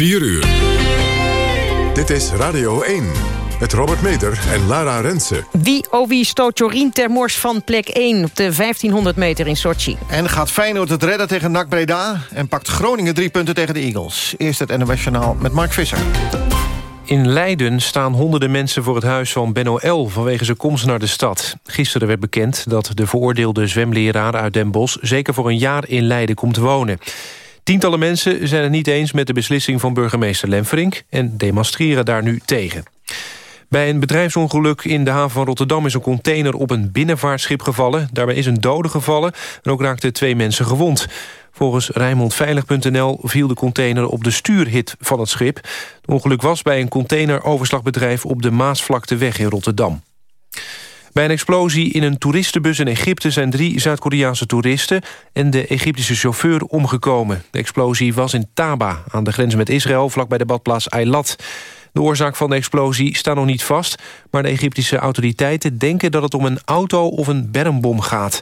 4 uur. Dit is Radio 1. Met Robert Meter en Lara Rensen. Wie oh wie stoot Jorien Termors van plek 1 op de 1500 meter in Sochi. En gaat Feyenoord het redden tegen NAC Breda... en pakt Groningen drie punten tegen de Eagles. Eerst het NOS Journaal met Mark Visser. In Leiden staan honderden mensen voor het huis van Benno L... vanwege zijn komst naar de stad. Gisteren werd bekend dat de veroordeelde zwemleraar uit Den Bosch... zeker voor een jaar in Leiden komt wonen. Tientallen mensen zijn het niet eens met de beslissing van burgemeester Lemferink... en demonstreren daar nu tegen. Bij een bedrijfsongeluk in de haven van Rotterdam... is een container op een binnenvaartschip gevallen. Daarbij is een dode gevallen en ook raakten twee mensen gewond. Volgens Rijnmondveilig.nl viel de container op de stuurhit van het schip. Het ongeluk was bij een containeroverslagbedrijf... op de Maasvlakteweg in Rotterdam. Bij een explosie in een toeristenbus in Egypte... zijn drie Zuid-Koreaanse toeristen en de Egyptische chauffeur omgekomen. De explosie was in Taba, aan de grens met Israël... vlakbij de badplaats Eilat. De oorzaak van de explosie staat nog niet vast... maar de Egyptische autoriteiten denken dat het om een auto of een bermbom gaat.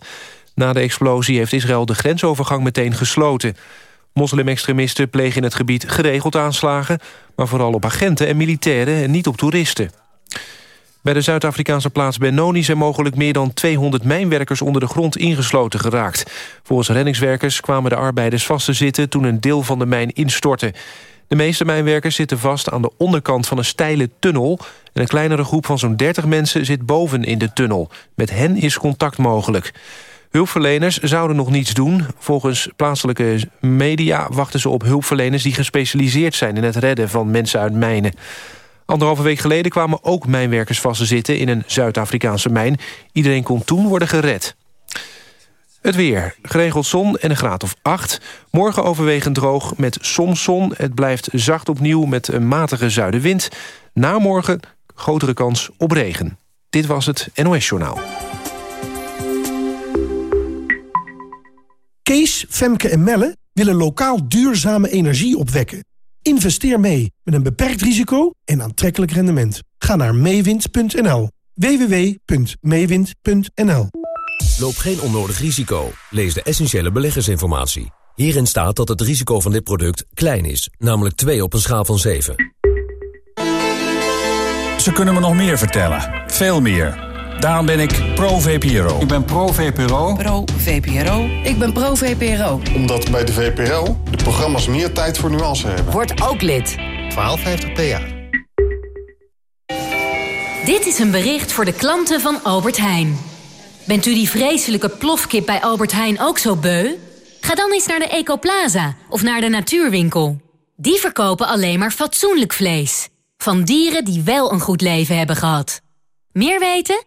Na de explosie heeft Israël de grensovergang meteen gesloten. Moslimextremisten plegen in het gebied geregeld aanslagen... maar vooral op agenten en militairen en niet op toeristen. Bij de Zuid-Afrikaanse plaats Benoni zijn mogelijk meer dan 200 mijnwerkers onder de grond ingesloten geraakt. Volgens reddingswerkers kwamen de arbeiders vast te zitten toen een deel van de mijn instortte. De meeste mijnwerkers zitten vast aan de onderkant van een steile tunnel... en een kleinere groep van zo'n 30 mensen zit boven in de tunnel. Met hen is contact mogelijk. Hulpverleners zouden nog niets doen. Volgens plaatselijke media wachten ze op hulpverleners... die gespecialiseerd zijn in het redden van mensen uit mijnen. Anderhalve week geleden kwamen ook mijnwerkers vast te zitten... in een Zuid-Afrikaanse mijn. Iedereen kon toen worden gered. Het weer. Geregeld zon en een graad of 8. Morgen overwegend droog met soms zon. Het blijft zacht opnieuw met een matige zuidenwind. Na morgen grotere kans op regen. Dit was het NOS Journaal. Kees, Femke en Melle willen lokaal duurzame energie opwekken. Investeer mee met een beperkt risico en aantrekkelijk rendement. Ga naar meewind.nl. www.meewind.nl Loop geen onnodig risico. Lees de essentiële beleggersinformatie. Hierin staat dat het risico van dit product klein is, namelijk 2 op een schaal van 7. Ze kunnen me nog meer vertellen. Veel meer. Daarom ben ik pro-VPRO. Ik ben pro-VPRO. Pro-VPRO. Ik ben pro-VPRO. Omdat bij de VPRO de programma's meer tijd voor nuance hebben. Word ook lid. 1250 PA. Dit is een bericht voor de klanten van Albert Heijn. Bent u die vreselijke plofkip bij Albert Heijn ook zo beu? Ga dan eens naar de Ecoplaza of naar de Natuurwinkel. Die verkopen alleen maar fatsoenlijk vlees. Van dieren die wel een goed leven hebben gehad. Meer weten?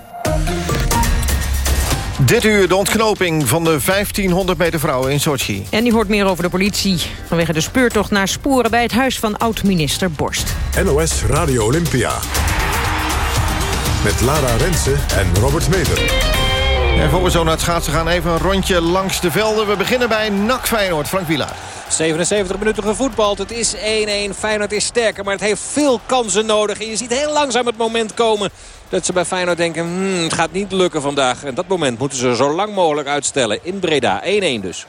Dit uur de ontknoping van de 1500 meter vrouwen in Sochi. En die hoort meer over de politie vanwege de speurtocht naar sporen... bij het huis van oud-minister Borst. NOS Radio Olympia. Met Lara Rensen en Robert Meder. En voor we zo naar het schaatsen gaan, even een rondje langs de velden. We beginnen bij NAC Feyenoord. Frank Wielaar. 77 minuten gevoetbald. Het is 1-1. Feyenoord is sterker, maar het heeft veel kansen nodig. En je ziet heel langzaam het moment komen dat ze bij Feyenoord denken... Hmm, het gaat niet lukken vandaag. En dat moment moeten ze zo lang mogelijk uitstellen. In Breda 1-1 dus.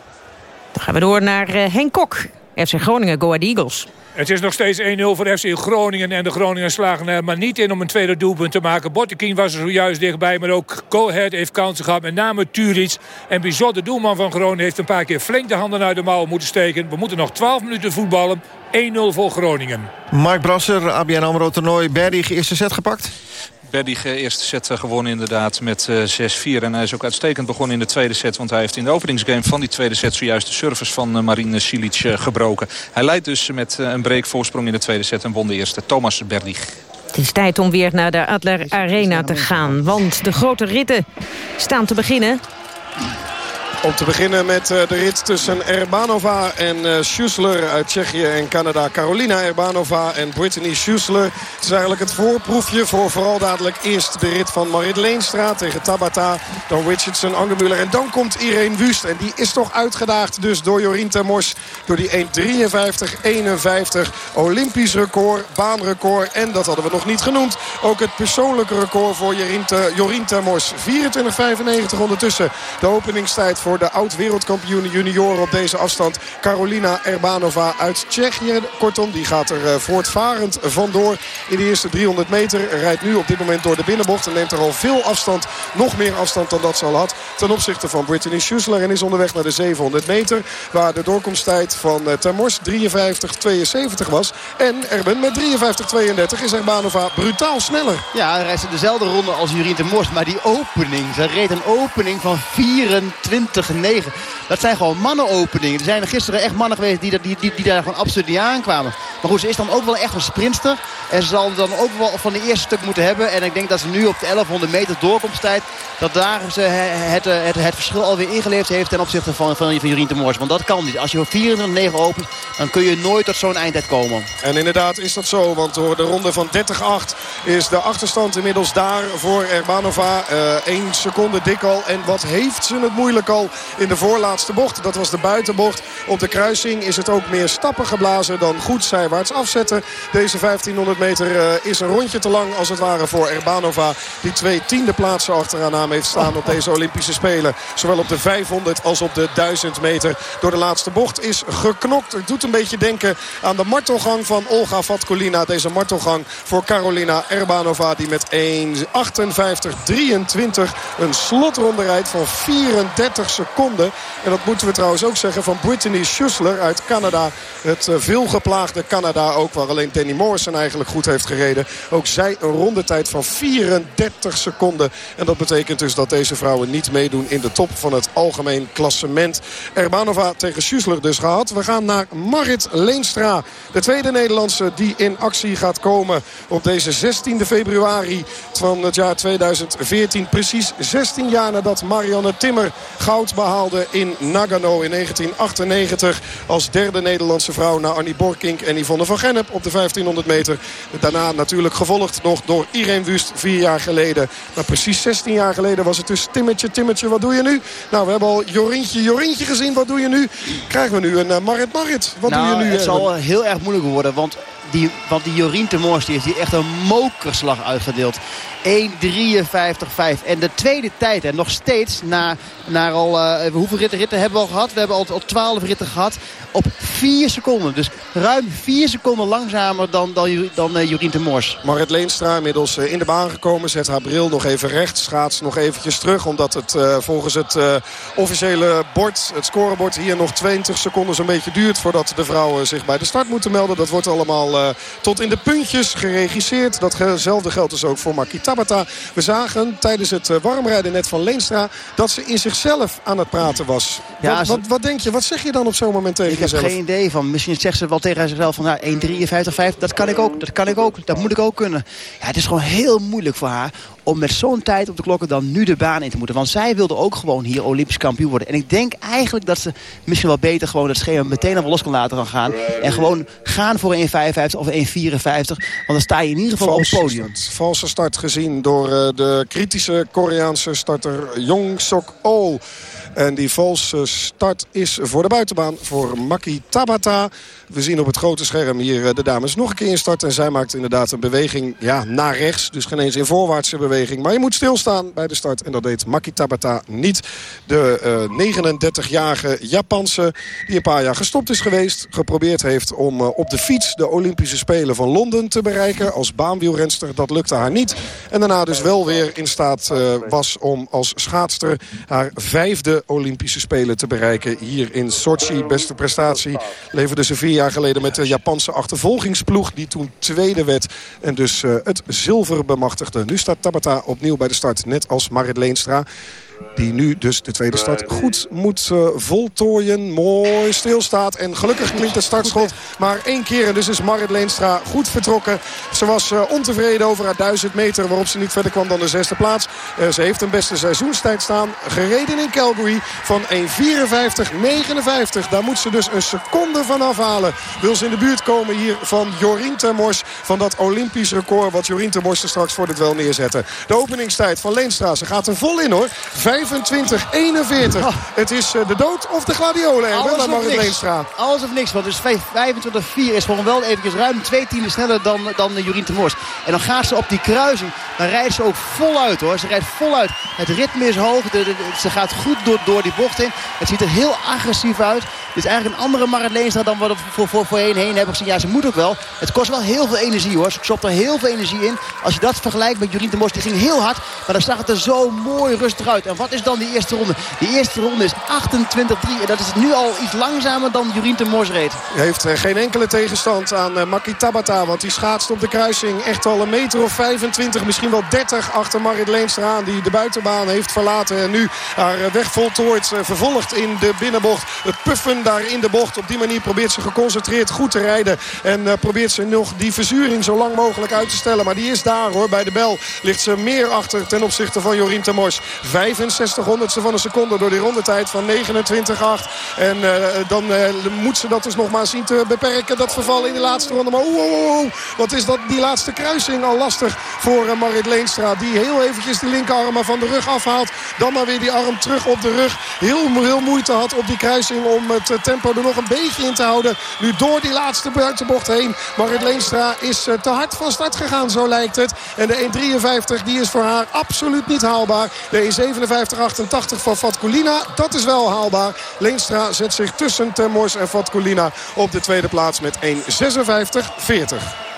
Dan gaan we door naar uh, Henk Kok. FC Groningen, Go Ahead Eagles. Het is nog steeds 1-0 voor FC Groningen. En de Groningen slagen er maar niet in om een tweede doelpunt te maken. Bottekin was er zojuist dichtbij. Maar ook Ahead heeft kansen gehad. Met name Turic. En Bizot, de doelman van Groningen, heeft een paar keer flink de handen uit de mouwen moeten steken. We moeten nog 12 minuten voetballen. voor Groningen. Mark Brasser, ABN AMRO toernooi. Berdig, eerste set gepakt? Berdig eerste set gewonnen inderdaad met 6-4. En hij is ook uitstekend begonnen in de tweede set. Want hij heeft in de openingsgame van die tweede set... zojuist de service van Marine Silic gebroken. Hij leidt dus met een breakvoorsprong in de tweede set... en won de eerste Thomas Berdig. Het is tijd om weer naar de Adler Arena te gaan. Want de grote ritten staan te beginnen. Om te beginnen met eh, de rit tussen Erbanova en uh, Schussler uit Tsjechië en Canada. Carolina Erbanova en Brittany Schussler. Het is eigenlijk het voorproefje voor vooral dadelijk eerst de rit van Marit Leenstra tegen Tabata. Dan Richardson, Angemuller en dan komt Irene Wust. En die is toch uitgedaagd dus door Jorien Termors. Door die 1.53-51 Olympisch record, baanrecord. En dat hadden we nog niet genoemd. Ook het persoonlijke record voor Jorien Termors. 24.95 ondertussen de openingstijd voor de oud-wereldkampioen junioren op deze afstand. Carolina Erbanova uit Tsjechië. Kortom, die gaat er eh, voortvarend vandoor in de eerste 300 meter. Rijdt nu op dit moment door de binnenbocht en neemt er al veel afstand. Nog meer afstand dan dat ze al had ten opzichte van Brittany Schussler. En is onderweg naar de 700 meter. Waar de doorkomsttijd van eh, Termors 53-72 was. En Erben met 53-32 is Erbanova brutaal sneller. Ja, hij rijdt dezelfde ronde als Jurien Termors. Maar die opening, ze reed een opening van 24 9. Dat zijn gewoon mannenopeningen. Er zijn er gisteren echt mannen geweest die, die, die, die daar gewoon absoluut niet aankwamen. Maar goed, ze is dan ook wel echt een sprinster. En ze zal dan ook wel van de eerste stuk moeten hebben. En ik denk dat ze nu op de 1100 meter doorkomsttijd... dat daar ze het, het, het, verschil alweer ingeleefd heeft ten opzichte van, van, Jorien Temors. Want dat kan niet. Als je 24-9 opent, dan kun je nooit tot zo'n eindtijd komen. En inderdaad is dat zo. Want door de ronde van 30-8 is de achterstand inmiddels daar voor Erbanova. Uh, 1 seconde dik al. En wat heeft ze het moeilijk al in de voorlaatste bocht. Dat was de buitenbocht. Op de kruising is het ook meer stappen geblazen dan goed zijwaarts afzetten. Deze 1500 meter uh, is een rondje te lang als het ware voor Erbanova. Die twee tiende plaatsen achteraan naam heeft staan op deze Olympische Spelen. Zowel op de 500 als op de 1000 meter. Door de laatste bocht is geknokt. Het doet een beetje denken aan de martelgang van Olga Vatkolina. Deze martelgang voor Carolina Erbanova. Die met 1.58.23 een slotronde rijdt van 34 seconden. En dat moeten we trouwens ook zeggen van Brittany Schussler uit Canada. Het eh, veelgeplaagde Canada ook, waar alleen Danny Morrison eigenlijk goed heeft gereden. Ook zij een rondetijd van 34 seconden. En dat betekent dus dat deze vrouwen niet meedoen in de top van het algemeen klassement. Erbanova tegen Schussler dus gehad. We gaan naar Marit Leenstra. De tweede Nederlandse die in actie gaat komen op deze 16 februari van het jaar 2014. Precies 16 jaar nadat Marianne Timmer goud behaalde in Nagano in 1998. Als derde Nederlandse vrouw na Annie Borkink en Yvonne van Gennep op de 1500 meter. Daarna natuurlijk gevolgd nog door Irene Wust vier jaar geleden. Maar precies 16 jaar geleden was het dus Timmetje, Timmetje, wat doe je nu? Nou, we hebben al Jorintje, Jorintje gezien, wat doe je nu? Krijgen we nu een uh, Marit Marit, wat nou, doe je nu? Het zal heel erg moeilijk worden, want die, want die Jorien Temors die heeft hier echt een mokerslag uitgedeeld. 1.53.5. En de tweede tijd, en nog steeds, na, na al, uh, hoeveel ritten, ritten hebben we al gehad? We hebben al, al 12 ritten gehad op 4 seconden. Dus ruim 4 seconden langzamer dan, dan, dan uh, Jorien Temors. Marit Leenstra inmiddels uh, in de baan gekomen. Zet haar bril nog even recht. Schaats nog eventjes terug. Omdat het volgens het officiële bord, het scorebord, hier nog 20 seconden zo'n beetje duurt. Voordat de vrouwen zich bij de start moeten melden. Dat wordt allemaal tot in de puntjes geregisseerd. Datzelfde geldt dus ook voor Makita Tabata. We zagen tijdens het eh, warmrijden net van Leenstra... dat ze in zichzelf aan het praten was. Ja, wat, wat, wat, denk je? Wat zeg je dan op zo'n moment tegen ik jezelf? Ik heb geen idee van. Misschien zegt ze wel tegen zichzelf van... Nou, 1,53,5, dat kan ik ook. Dat kan ik ook. Dat moet ik ook kunnen. Ja, het is gewoon heel moeilijk voor haar om met zo'n tijd op de klokken dan nu de baan in te moeten. Want zij wilde ook gewoon hier Olympisch kampioen worden. En ik denk eigenlijk dat ze misschien wel beter gewoon het schema meteen al los kan laten gaan. En gewoon gaan voor een 1,55 of 1,54. Want dan sta je in ieder geval op het podium. Valse start gezien door eh, de kritische Koreaanse starter Jong Sok Oh. En die valse start is voor de buitenbaan voor Maki Tabata. We zien op het grote scherm hier eh, de dames nog een keer instarten. En zij maakt inderdaad een beweging ja, naar rechts. Dus geen eens in voorwaartse beweging. Maar je moet stilstaan bij de start. En dat deed Maki Tabata niet. De uh, 39-jarige Japanse die een paar jaar gestopt is geweest. Geprobeerd heeft om uh, op de fiets de Olympische Spelen van Londen te bereiken. Als baanwielrenster. Dat lukte haar niet. En daarna dus wel weer in staat was om als schaatster haar vijfde Olympische Spelen te bereiken hier in Sochi. Beste prestatie leverde ze vier jaar geleden met de Japanse achtervolgingsploeg... die toen tweede werd en dus uh, het zilver bemachtigde. Nu staat Tabata opnieuw bij de start, net als Marit Leenstra. Die nu dus de tweede start goed moet uh, voltooien. Mooi stilstaat. En gelukkig klinkt het startschot maar één keer. En dus is Marit Leenstra goed vertrokken. Ze was uh, ontevreden over haar 1000 meter. Waarop ze niet verder kwam dan de zesde plaats. Uh, ze heeft een beste seizoenstijd staan. Gereden in Calgary van 1.54.59. Daar moet ze dus een seconde van afhalen. Wil ze in de buurt komen hier van Jorien Termors. Van dat Olympisch record wat Jorien Termors er straks voor dit wel neerzetten. De openingstijd van Leenstra. Ze gaat er vol in hoor. 25, 41. Oh. Het is uh, de dood of de gladiolen. Alles wel of niks. Alles of niks. Want dus 25-4 is gewoon wel eventjes ruim twee tienden sneller dan, dan uh, Jorien Temors. En dan gaat ze op die kruising. Dan rijdt ze ook voluit hoor. Ze rijdt voluit. Het ritme is hoog. De, de, de, ze gaat goed door, door die bocht heen. Het ziet er heel agressief uit. Het is eigenlijk een andere Marit Leenstra dan wat we voor, voor, voorheen heen hebben gezien. Ja, ze moet ook wel. Het kost wel heel veel energie hoor. Ze stopt er heel veel energie in. Als je dat vergelijkt met Jorien Temors, die ging heel hard. Maar dan zag het er zo mooi rustig uit. Wat is dan die eerste ronde? Die eerste ronde is 28-3. En dat is nu al iets langzamer dan Jurien de Mors reed. Heeft eh, geen enkele tegenstand aan eh, Maki Tabata. Want die schaatst op de kruising echt al een meter of 25, misschien wel 30 achter Marit Leenstra aan. Die de buitenbaan heeft verlaten. En nu haar eh, weg voltooid. Vervolgd in de binnenbocht. Het puffen daar in de bocht. Op die manier probeert ze geconcentreerd goed te rijden. En probeert ze nog die verzuring zo lang mogelijk uit te stellen. Maar die is daar hoor. Bij de bel ligt ze meer achter ten opzichte van Jorien Temors. 25 6600ste van een seconde door die rondetijd van 29,8 En eh, dan uh, moet ze dat dus nog maar zien te beperken. Dat verval in de laatste ronde. Maar oh oh! wat is dat, die laatste kruising al lastig voor eh, Marit Leenstra. Die heel eventjes de linkerarm van de rug afhaalt. Dan maar weer die arm terug op de rug. Heel, heel moeite had op die kruising om het tempo er nog een beetje in te houden. Nu door die laatste buitenbocht heen. Marit Leenstra is te hard van start gegaan, zo lijkt het. En de 1.53 die is voor haar absoluut niet haalbaar. De 1.57 1.57.88 van Fatkulina, dat is wel haalbaar. Leenstra zet zich tussen Termors en Fatkulina op de tweede plaats met 1.56.40.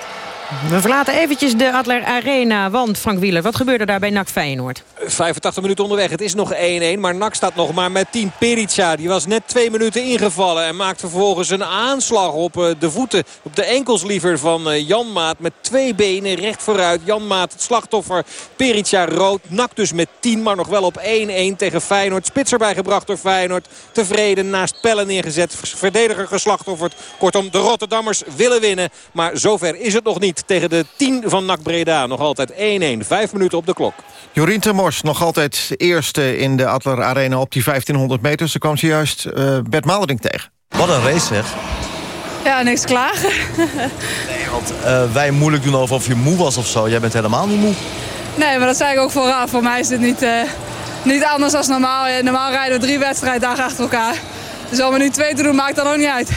We verlaten eventjes de Adler Arena. Want Frank Wieler, wat gebeurde daar bij NAC Feyenoord? 85 minuten onderweg. Het is nog 1-1. Maar NAC staat nog maar met 10. Perica, die was net twee minuten ingevallen. En maakt vervolgens een aanslag op de voeten. Op de enkels liever van Jan Maat. Met twee benen recht vooruit. Jan Maat het slachtoffer. Perica rood. NAC dus met 10. Maar nog wel op 1-1 tegen Feyenoord. Spits erbij gebracht door Feyenoord. Tevreden naast pellen neergezet. Verdediger geslachtofferd. Kortom, de Rotterdammers willen winnen. Maar zover is het nog niet tegen de 10 van NAC Breda. Nog altijd 1-1. Vijf minuten op de klok. Jorien Termors, nog altijd eerste in de Adler Arena op die 1500 meter. Ze kwam zojuist uh, Bert Maldering tegen. Wat een race zeg. Ja, niks klagen. nee, want uh, wij moeilijk doen over of je moe was of zo. Jij bent helemaal niet moe. Nee, maar dat zei ik ook vooraf. Voor mij is dit niet, uh, niet anders dan normaal. Normaal rijden we drie wedstrijddagen achter elkaar. Dus om er nu twee te doen maakt dan ook niet uit.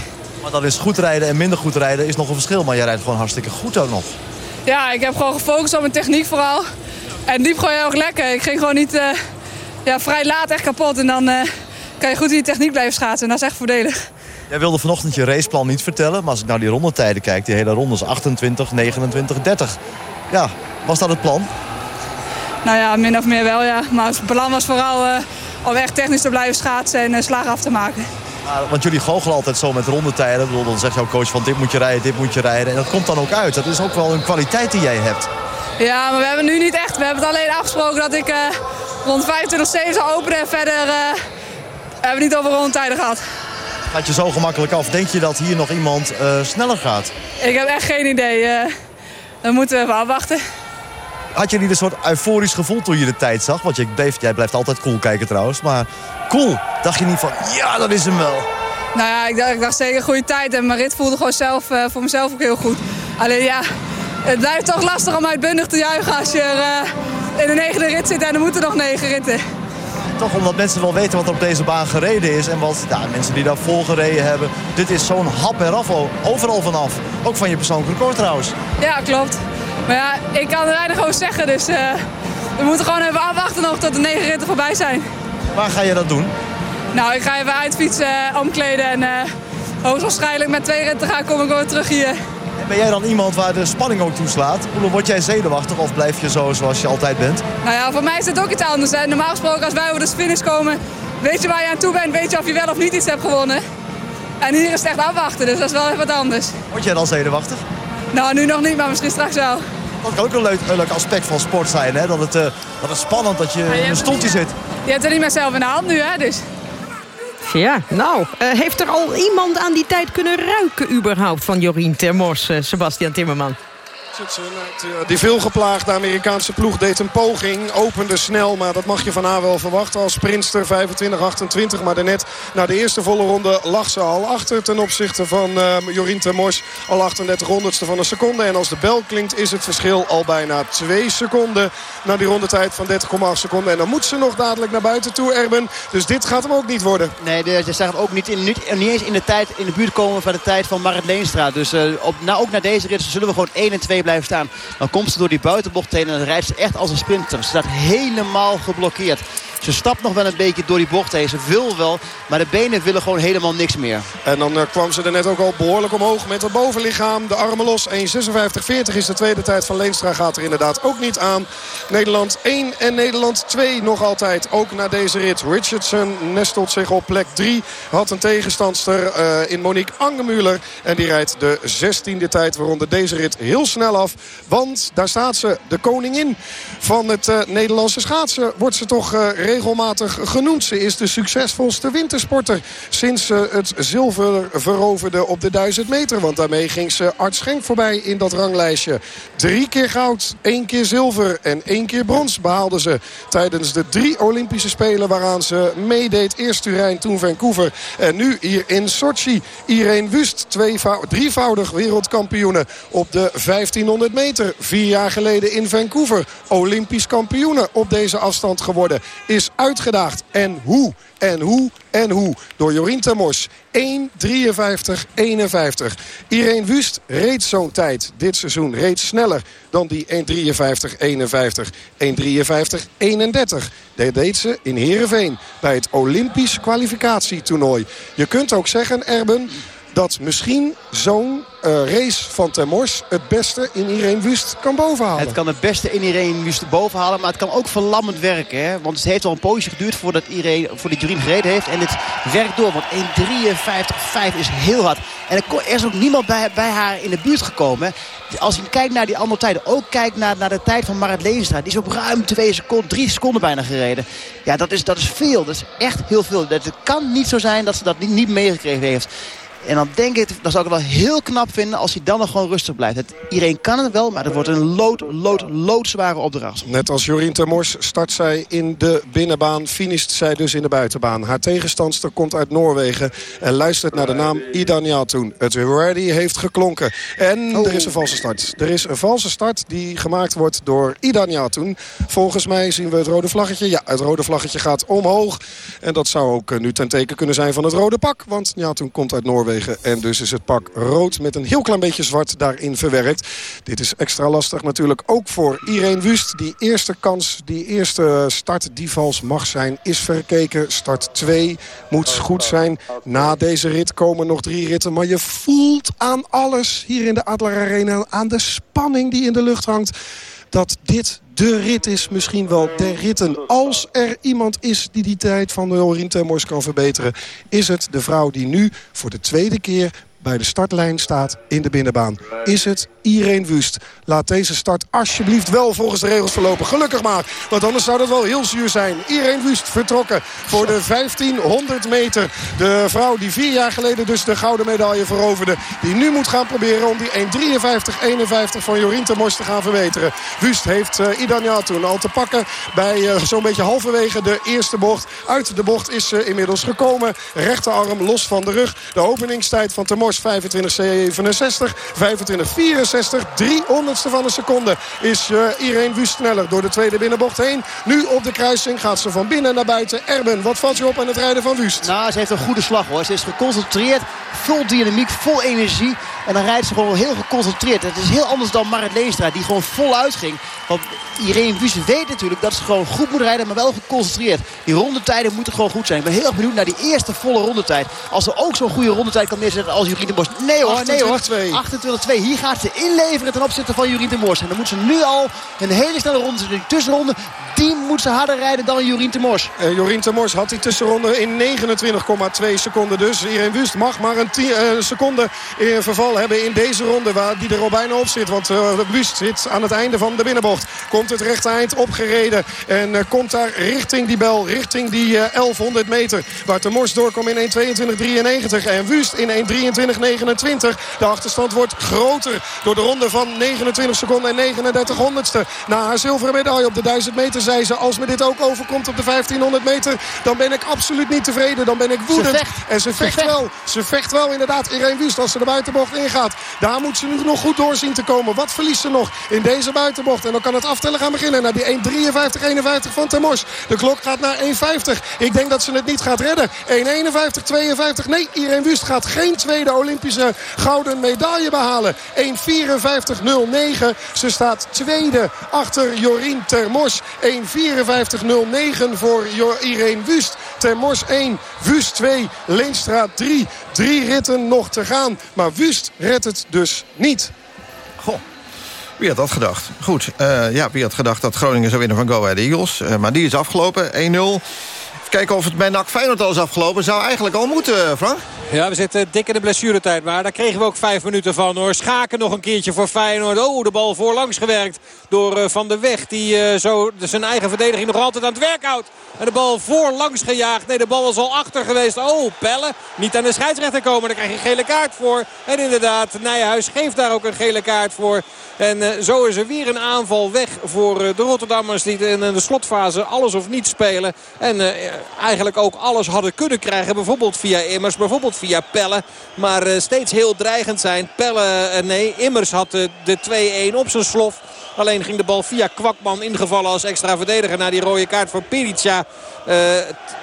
Maar dat is goed rijden en minder goed rijden is nog een verschil. Maar jij rijdt gewoon hartstikke goed ook nog. Ja, ik heb gewoon gefocust op mijn techniek vooral. En diep gewoon heel erg lekker. Ik ging gewoon niet uh, ja, vrij laat echt kapot. En dan uh, kan je goed in je techniek blijven schaatsen. En dat is echt voordelig. Jij wilde vanochtend je raceplan niet vertellen. Maar als ik naar die rondetijden kijk, die hele ronde is 28, 29, 30. Ja, was dat het plan? Nou ja, min of meer wel ja. Maar het plan was vooral uh, om echt technisch te blijven schaatsen en slagen af te maken. Want jullie goochelen altijd zo met rondetijden. Ik bedoel, dan zegt jouw coach van dit moet je rijden, dit moet je rijden. En dat komt dan ook uit. Dat is ook wel een kwaliteit die jij hebt. Ja, maar we hebben nu niet echt. We hebben het alleen afgesproken dat ik uh, rond 25 zou openen. En verder uh, hebben we niet over rondetijden gehad. Gaat je zo gemakkelijk af? Denk je dat hier nog iemand uh, sneller gaat? Ik heb echt geen idee. dan moeten we even afwachten. Had je niet een soort euforisch gevoel toen je de tijd zag? Want je bleef, jij blijft altijd cool kijken trouwens. Maar cool, dacht je niet van ja, dat is hem wel. Nou ja, ik dacht, ik dacht zeker goede tijd. En mijn rit voelde gewoon zelf, uh, voor mezelf ook heel goed. Alleen ja, het blijft toch lastig om uitbundig te juichen als je uh, in de negende rit zit en er moeten nog negen ritten. Toch omdat mensen wel weten wat er op deze baan gereden is. En wat mensen die daar vol gereden hebben. Dit is zo'n hap eraf, overal vanaf. Ook van je persoonlijk record trouwens. Ja, klopt. Maar ja, ik kan er weinig over zeggen. Dus uh, we moeten gewoon even afwachten nog tot de negen ritten voorbij zijn. Waar ga je dat doen? Nou, ik ga even uitfietsen, omkleden en uh, hoogstwaarschijnlijk met twee ritten gaan kom ik weer terug hier. En ben jij dan iemand waar de spanning ook toeslaat? Word jij zenuwachtig of blijf je zo zoals je altijd bent? Nou ja, voor mij is het ook iets anders. Hè. Normaal gesproken als wij over de finish komen, weet je waar je aan toe bent, weet je of je wel of niet iets hebt gewonnen. En hier is het echt afwachten, dus dat is wel even wat anders. Word jij dan zenuwachtig? Nou, nu nog niet, maar misschien straks wel. Dat kan ook een leuk, een leuk aspect van sport zijn, hè? Dat het, uh, dat het spannend dat je in een stoeltje zit. Je hebt er niet meer zelf in de hand nu, hè? Dus. Ja, nou, uh, heeft er al iemand aan die tijd kunnen ruiken überhaupt van Jorien Termors, uh, Sebastian Timmerman? Die veelgeplaagde Amerikaanse ploeg deed een poging. Opende snel, maar dat mag je van haar wel verwachten als Prinster 25-28. Maar daarnet na de eerste volle ronde lag ze al achter ten opzichte van uh, Jorien. Al 38 honderdste van een seconde. En als de bel klinkt is het verschil al bijna 2 seconden. Na die rondetijd van 30,8 seconden. En dan moet ze nog dadelijk naar buiten toe, Erben. Dus dit gaat hem ook niet worden. Nee, ze zag ook niet, in, niet, niet eens in de, tijd, in de buurt komen van de tijd van Marit Leenstra. Dus op, nou, ook na deze rit zullen we gewoon 1 en 2 blijven staan. Dan komt ze door die buitenbocht heen en rijdt ze echt als een sprinter. Ze staat helemaal geblokkeerd. Ze stapt nog wel een beetje door die bocht heen. Ze wil wel, maar de benen willen gewoon helemaal niks meer. En dan uh, kwam ze er net ook al behoorlijk omhoog met het bovenlichaam. De armen los. 1.56.40 is de tweede tijd van Leenstra. Gaat er inderdaad ook niet aan. Nederland 1 en Nederland 2 nog altijd. Ook na deze rit. Richardson nestelt zich op plek 3. Had een tegenstandster uh, in Monique Angemuller. En die rijdt de 16e tijd. Waaronder deze rit heel snel af. Want daar staat ze, de koningin van het uh, Nederlandse schaatsen. Wordt ze toch regelmatig genoemd. Ze is de succesvolste wintersporter sinds ze het zilver veroverde op de 1000 meter. Want daarmee ging ze Art Schenk voorbij in dat ranglijstje. Drie keer goud, één keer zilver en één keer brons behaalde ze tijdens de drie Olympische Spelen waaraan ze meedeed. Eerst Turijn, toen Vancouver en nu hier in Sochi. Irene Wust, drievoudig wereldkampioene op de 1500 meter. Vier jaar geleden in Vancouver. Olympisch kampioene op deze afstand geworden uitgedaagd. En hoe, en hoe, en hoe. Door Jorien Termors. 1.53.51. Irene Wust reed zo'n tijd dit seizoen. Reed sneller dan die 1.53.51. 1.53.31. Dat deed ze in Heerenveen. Bij het Olympisch kwalificatietoernooi. Je kunt ook zeggen, Erben dat misschien zo'n uh, race van Termors het beste in Irene Wust kan bovenhalen. Het kan het beste in Irene Wust bovenhalen, maar het kan ook verlammend werken. Hè? Want het heeft al een poosje geduurd voordat voor die Jorien gereden heeft. En het werkt door, want 1.53.5 is heel hard. En er is ook niemand bij, bij haar in de buurt gekomen. Als je kijkt naar die andere tijden, ook kijkt naar, naar de tijd van Marit Leenstra. Die is op ruim 2 seconden, 3 seconden bijna gereden. Ja, dat is, dat is veel. Dat is echt heel veel. Het kan niet zo zijn dat ze dat niet, niet meegekregen heeft. En dan denk ik, dat zou ik het wel heel knap vinden als hij dan nog gewoon rustig blijft. Het, iedereen kan het wel, maar het wordt een lood, lood, loodzware opdracht. Net als Jorien Termors start zij in de binnenbaan, finisht zij dus in de buitenbaan. Haar tegenstandster komt uit Noorwegen en luistert naar de naam Ida Njatoen. Het ready heeft geklonken. En er is een valse start. Er is een valse start die gemaakt wordt door Ida Njatoen. Volgens mij zien we het rode vlaggetje. Ja, het rode vlaggetje gaat omhoog. En dat zou ook nu ten teken kunnen zijn van het rode pak. Want Njatoen komt uit Noorwegen. En dus is het pak rood met een heel klein beetje zwart daarin verwerkt. Dit is extra lastig natuurlijk ook voor Irene Wust. Die eerste kans, die eerste start die vals mag zijn, is verkeken. Start 2 moet goed zijn. Na deze rit komen nog drie ritten. Maar je voelt aan alles hier in de Adler Arena... aan de spanning die in de lucht hangt dat dit de rit is misschien wel der ritten. Als er iemand is die die tijd van de Jorien Termors kan verbeteren... is het de vrouw die nu voor de tweede keer bij de startlijn staat in de binnenbaan. Is het Irene Wust. Laat deze start alsjeblieft wel volgens de regels verlopen. Gelukkig maar, want anders zou dat wel heel zuur zijn. Irene Wust vertrokken voor de 1500 meter. De vrouw die vier jaar geleden dus de gouden medaille veroverde. Die nu moet gaan proberen om die 1.53-51 van Jorien Termors te gaan verbeteren. Wust heeft uh, Idan toen al te pakken bij uh, zo'n beetje halverwege de eerste bocht. Uit de bocht is ze inmiddels gekomen. Rechterarm los van de rug. De openingstijd van Termors 25-67, 25-64. 300ste van een seconde is uh, Irene Wust sneller door de tweede binnenbocht heen. Nu op de kruising gaat ze van binnen naar buiten. Erben, wat valt je op aan het rijden van Wust? Nou, ze heeft een goede slag hoor. Ze is geconcentreerd, vol dynamiek, vol energie. En dan rijdt ze gewoon heel geconcentreerd. Het is heel anders dan Marit Leenstra die gewoon voluit ging. Want Irene Wust weet natuurlijk dat ze gewoon goed moet rijden, maar wel geconcentreerd. Die rondetijden moeten gewoon goed zijn. Ik ben heel erg benieuwd naar die eerste volle rondetijd. Als ze ook zo'n goede rondetijd kan neerzetten als Jurien de Mors. Nee hoor, nee hoor. 28-2. Hier gaat ze inleveren ten opzichte van Jurien de Mors. En dan moet ze nu al een hele snelle ronde, de tussenronde, team moet ze harder rijden dan Jorien Temors. Uh, Jorien Temors had die tussenronde in 29,2 seconden. Dus Irene Wust mag maar een uh, seconde in hebben in deze ronde. Waar die er al bijna op zit. Want uh, Wust zit aan het einde van de binnenbocht. Komt het rechte eind opgereden. En uh, komt daar richting die bel. Richting die uh, 1100 meter. Waar Temors doorkomt in 1.22.93. En Wust in 1.23.29. De achterstand wordt groter door de ronde van 29 seconden en 39 honderdste. Na haar zilveren medaille op de 1000 meter zei ze... als me dit ook overkomt op de 1500 meter... dan ben ik absoluut niet tevreden. Dan ben ik woedend. Ze. En ze vecht, Ze vecht. wel. Ze vecht wel inderdaad. Irene Wust als ze de buitenbocht ingaat. Daar moet ze nu nog goed doorzien te komen. Wat verliest ze nog in deze buitenbocht? En dan kan het aftellen gaan beginnen naar die 1.53-51 van Termors. De klok gaat naar 1.50. Ik denk dat ze het niet gaat redden. 1.51-52. Nee, Irene Wust gaat geen tweede Olympische gouden medaille behalen. 1.54-09. Ze staat tweede achter Jorien Termors. 1.54-09 voor Irene Wust. Termors 1, Wust 2, Leenstra 3. Drie ritten nog te gaan. Maar Wust redt het dus niet. Goh. Wie had dat gedacht? Goed, eh, ja, wie had gedacht dat Groningen zou winnen van Go Ahead Eagles? Eh, maar die is afgelopen, 1-0. Kijken of het bij NAC Feyenoord al is afgelopen. Zou eigenlijk al moeten, Frank. Ja, we zitten dik in de blessuretijd. Maar daar kregen we ook vijf minuten van hoor. Schaken nog een keertje voor Feyenoord. Oh, de bal voorlangs gewerkt door eh, Van der Weg. Die eh, zo zijn eigen verdediging nog altijd aan het werk houdt. En de bal voorlangs gejaagd. Nee, de bal was al achter geweest. Oh, Pelle. Niet aan de scheidsrechter komen. Daar krijg je een gele kaart voor. En inderdaad, Nijhuis geeft daar ook een gele kaart voor. En eh, zo is er weer een aanval weg voor eh, de Rotterdammers. Die in de slotfase alles of niet spelen. En eh, eigenlijk ook alles hadden kunnen krijgen. Bijvoorbeeld via Immers, bijvoorbeeld via Pelle. Maar eh, steeds heel dreigend zijn. Pelle, eh, nee, Immers had eh, de 2-1 op zijn slof. Alleen ging de bal via Kwakman ingevallen als extra verdediger. Na die rode kaart voor Perica. Eh,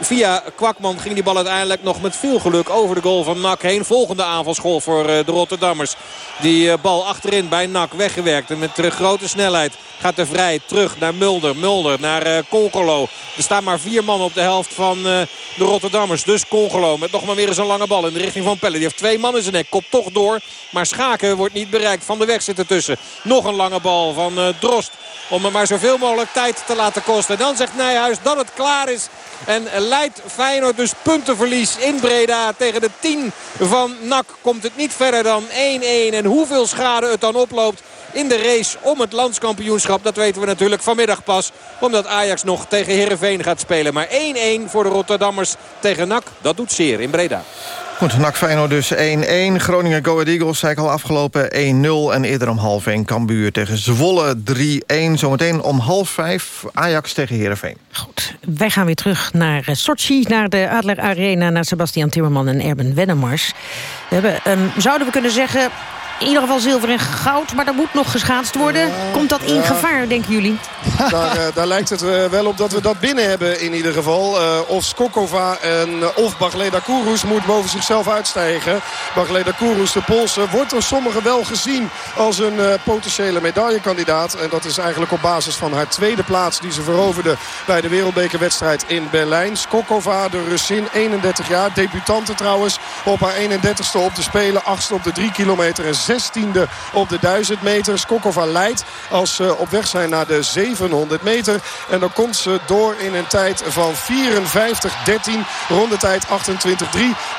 via Kwakman ging die bal uiteindelijk nog met veel geluk over de goal van NAC heen. Volgende aanvalsgoal voor eh, de Rotterdammers. Die eh, bal achterin bij NAC weggewerkt. En met grote snelheid gaat er vrij terug naar Mulder. Mulder naar Congolo. Er staan maar vier man op de helft van de Rotterdammers. Dus Congolo met nog maar weer eens een lange bal in de richting van Pelle. Die heeft twee man in zijn nek. Kopt toch door. Maar Schaken wordt niet bereikt. Van de weg zit ertussen. Nog een lange bal van Drost. Om hem maar zoveel mogelijk tijd te laten kosten. En dan zegt Nijhuis dat het klaar is. En leidt Feyenoord dus puntenverlies in Breda. Tegen de 10 van NAC komt het niet verder dan 1-1. En hoeveel schade het dan oploopt in de race om het landskampioenschap. Dat weten we natuurlijk vanmiddag pas. Omdat Ajax nog tegen Heerenveen gaat spelen. Maar 1-1 voor de Rotterdammers tegen NAC. Dat doet zeer in Breda. Goed, NAC Feyenoord dus 1-1. Groningen Go Ahead Eagles, zei ik al, afgelopen 1-0. En eerder om half 1 Cambuur tegen Zwolle 3-1. Zometeen om half 5 Ajax tegen Heerenveen. Wij gaan weer terug naar eh, Sochi, naar de Adler Arena... naar Sebastian Timmerman en Erben Wennemars. We hebben, ehm, zouden we kunnen zeggen, in ieder geval zilver en goud... maar er moet nog geschaatst worden. Komt dat in ja. gevaar, denken jullie? Daar, eh, daar lijkt het eh, wel op dat we dat binnen hebben in ieder geval. Eh, of Skokova en, of Bagleda Kourous moet boven zichzelf uitstijgen. Bagleda Kourous, de Poolse, wordt door sommigen wel gezien als een potentiële medaillekandidaat. En dat is eigenlijk op basis van haar tweede plaats die ze veroverde bij de wereldbekerwedstrijd in Berlijn. Skokova, de Russin, 31 jaar, debutante trouwens. Op haar 31ste op de Spelen, 8ste op de 3 kilometer en 16e op de 1000 meter. Skokova leidt als ze op weg zijn naar de 700 meter. En dan komt ze door in een tijd van 54-13. Rondetijd 28-3.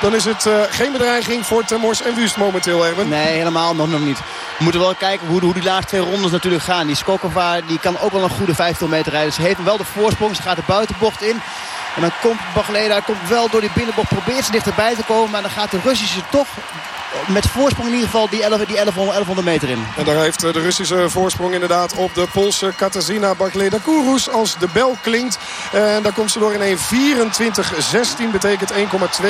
Dan is het eh, geen bedreiging voor Temors en Wust momenteel, Erben. Nee, helemaal nog, nog niet. We moeten wel kijken hoe, hoe die laatste twee rondes natuurlijk gaan. Die Skokova die kan ook wel een goede 15 meter rijden. Ze heeft wel de voorsprong. Ze gaat de buitenbocht in. En dan komt Bagleda komt wel door die binnenbocht. Probeert ze dichterbij te komen. Maar dan gaat de Russische toch met voorsprong in ieder geval die 11, die 1100, 1100 meter in. En daar heeft eh, de Russische voorsprong inderdaad op de Poolse Katarzyna Bagleda Kourous als de bel klinkt. En daar komt ze door in 1.24.16. Betekent 1,2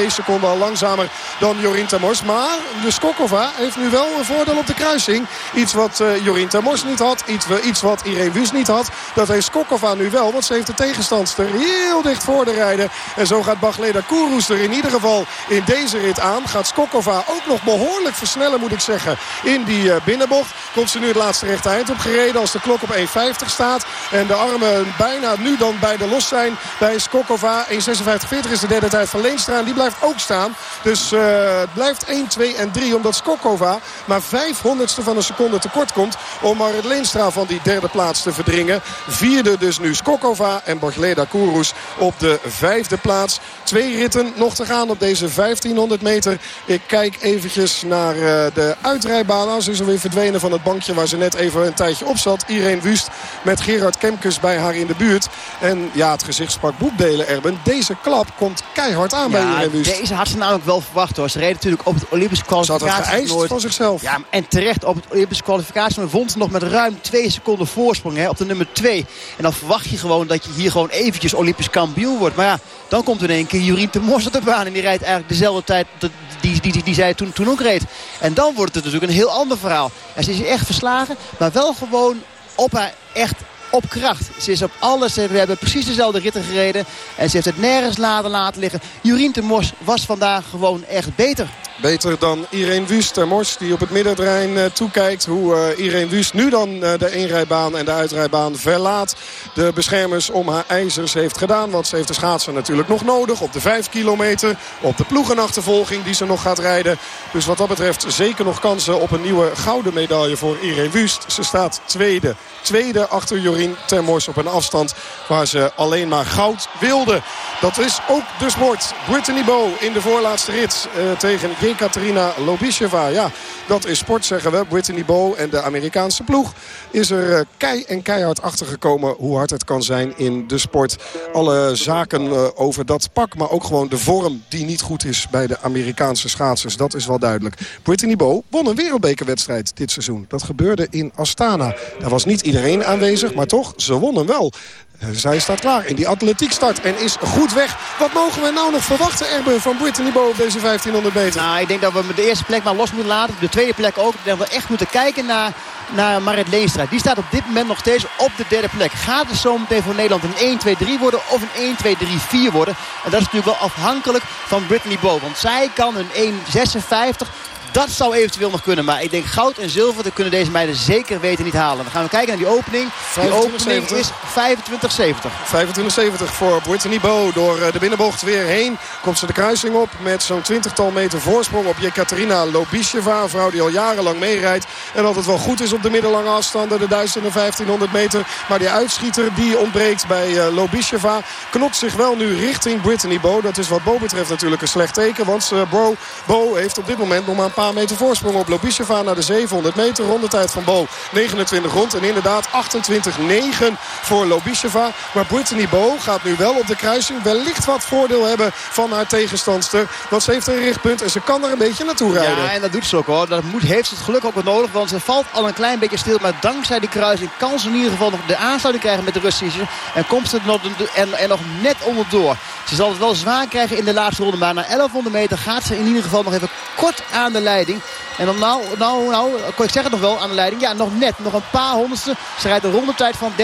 seconden al langzamer dan Jorien Tamors. Maar de Skokova heeft nu wel een voordeel op de kruising. Iets wat uh, Jorien Tamors niet had. Iets, wat Irene Wust niet had. Dat heeft Skokova nu wel. Want ze heeft de tegenstandster heel dicht voor de rijden. En zo gaat Bagleda Kourous er in ieder geval in deze rit aan. Gaat Skokova ook nog behoorlijk versnellen moet ik zeggen. In die binnenbocht komt ze nu het laatste rechte eind op gereden. Als de klok op 1.50 staat. En de armen bijna nu dan bij de los zijn bij Skokova. 1.56.40 is de derde tijd van Leenstra. En die blijft ook staan. Dus het blijft 1, 2 en 3. Omdat Skokova maar 500ste van een seconde tekort komt. Om Marit Leenstra van die derde plaats te verdringen. Vierde dus nu Skokova en Borgleda Kourous op de vijfde plaats. Twee ritten nog te gaan op deze 1500 meter. Ik kijk eventjes naar eh, de uitrijbaan. Ze is alweer verdwenen van het bankje waar ze net even een tijdje op zat. Irene Wust met Gerard Kemkes bij haar in de buurt. En ja, het gezicht sprak boekdelen, Erben. Deze klap komt keihard aan bij Irene Wust. deze had ze namelijk wel verwacht hoor. Ze reed natuurlijk op het Olympisch kwalificatie. Ze had het van zichzelf. Ja, en terecht op het Olympisch kwalificatie. Maar vond ze nog met ruim twee seconden voorsprong hè, op de nummer 2. En dan verwacht je gewoon dat je hier gewoon eventjes Olympisch kampioen wordt. Maar ja, dan komt in één keer Jurien de Mos op de baan. En die rijdt eigenlijk dezelfde tijd die, die, die, die zij toen, toen ook reed. En dan wordt het natuurlijk een heel ander verhaal. En ze is echt verslagen, maar wel gewoon op haar echt op kracht. Ze is op alles. We hebben precies dezelfde ritten gereden. En ze heeft het nergens laten laten liggen. Jurien de Mos was vandaag gewoon echt beter. Beter dan Irene Wust. En Mors die op het middenterrein uh, toekijkt. Hoe uh, Irene Wust nu dan uh, de eenrijbaan en de uitrijbaan verlaat. De beschermers om haar ijzers heeft gedaan. Want ze heeft de schaatsen natuurlijk nog nodig. Op de 5 kilometer. Op de ploegenachtervolging die ze nog gaat rijden. Dus wat dat betreft zeker nog kansen op een nieuwe gouden medaille voor Irene Wust. Ze staat tweede. Tweede achter Jorien Termors op een afstand waar ze alleen maar goud wilde. Dat is ook de sport. Brittany Bow in de voorlaatste rit tegen Katerina Lobisheva. Ja, dat is sport, zeggen we. Brittany Bow en de Amerikaanse ploeg is er eh, kei en keihard achter gekomen hoe hard het kan zijn in de sport. Alle zaken eh, over dat pak, maar ook gewoon de vorm die niet goed is bij de Amerikaanse schaatsers. Dat is wel duidelijk. Brittany Bow won een wereldbekerwedstrijd dit seizoen. Dat gebeurde in Astana. Daar was niet iedereen aanwezig, maar toch, ze wonnen wel. Zij staat klaar in die atletiekstart en is goed weg. Wat mogen we nou nog verwachten, Erben, van Brittany Bow op deze 1500 meter? Nou, ik denk dat we de eerste plek maar los moeten laten. De tweede plek ook. Dat we echt moeten kijken naar, naar Marit Leenstra. Die staat op dit moment nog steeds op de derde plek. Gaat het zo meteen voor Nederland een 1-2-3 worden of een 1-2-3-4 worden? En dat is natuurlijk wel afhankelijk van Brittany Bow. Want zij kan een 1-56 dat zou eventueel nog kunnen. Maar ik denk goud en zilver, dat kunnen deze meiden zeker weten niet halen. Dan gaan we kijken naar die opening. Die opening is 25-70. 25-70 voor Brittany Bo. Door eh, de binnenbocht weer heen komt ze de kruising op. Met zo'n twintigtal meter voorsprong op Jekaterina Lobisheva. Een vrouw die al jarenlang meerijdt. En altijd wel goed is op de middellange afstanden. De 1000 en 1500 meter. Maar die uitschieter die ontbreekt bij uh, Lobisheva. Knokt zich wel nu richting Brittany Bo. Dat is wat Bo betreft natuurlijk een slecht teken. Want uh, Bo, Bo heeft op dit moment nog maar een paar meter voorsprong op Lobisheva naar de 700 meter. Rondetijd van Bo 29 rond. En inderdaad 28-9 voor Lobisheva. Maar Brittany Bo gaat nu wel op de kruising wellicht wat voordeel hebben van haar tegenstandster. Want ze heeft een richtpunt en ze kan er een beetje naartoe rijden. Ja, en dat doet ze ook hoor. Dat moet, heeft ze het geluk ook nodig. Want ze valt al een klein beetje stil. Maar dankzij die kruising kan ze in ieder geval nog de aansluiting krijgen met de Russische. En komt ze nog, en, en nog net onderdoor. Ze zal het wel zwaar krijgen in de laatste ronde. Maar na 1100 meter gaat ze in ieder geval nog even kort aan de leiding. En dan nou, nou, nou, ik zeg het nog wel aan de leiding. Ja, nog net, nog een paar honderdste. Ze rijdt een rondetijd van 30-3.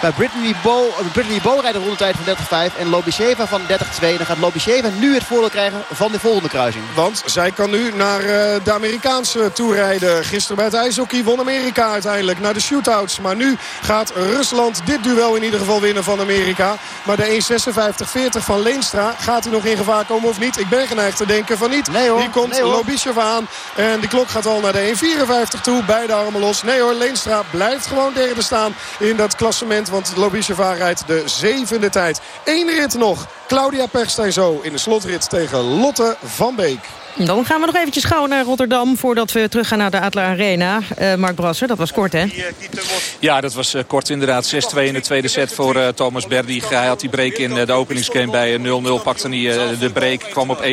Bij Brittany Bow, Brittany Bow rijdt een rondetijd van 30-5. En Lobisheva van 30-2. Dan gaat Lobisheva nu het voordeel krijgen van de volgende kruising. Want zij kan nu naar uh, de Amerikaanse toerijden. Gisteren bij het ijshockey won Amerika uiteindelijk naar de shootouts. Maar nu gaat Rusland dit duel in ieder geval winnen van Amerika. Maar de 1.56-40 van Leenstra, gaat hij nog in gevaar komen of niet? Ik ben geneigd te denken van niet. Nee hoor. Hier komt nee, Lobisheva En de klok gaat al naar de 1.54 toe. Beide armen los. Nee hoor, Leenstra blijft gewoon derde staan in dat klassement. Want Lobisheva rijdt de zevende tijd. Eén rit nog. Claudia Perstijn zo in de slotrit tegen Lotte van Beek. Dan gaan we nog eventjes gauw naar Rotterdam... voordat we teruggaan naar de Adler Arena. Uh, Mark Brasser, dat was kort, hè? Ja, dat was uh, kort inderdaad. 6-2 in de tweede set voor uh, Thomas Berdig. Hij had die break in de openingsgame bij 0-0. Pakte hij de break, kwam op 1-0.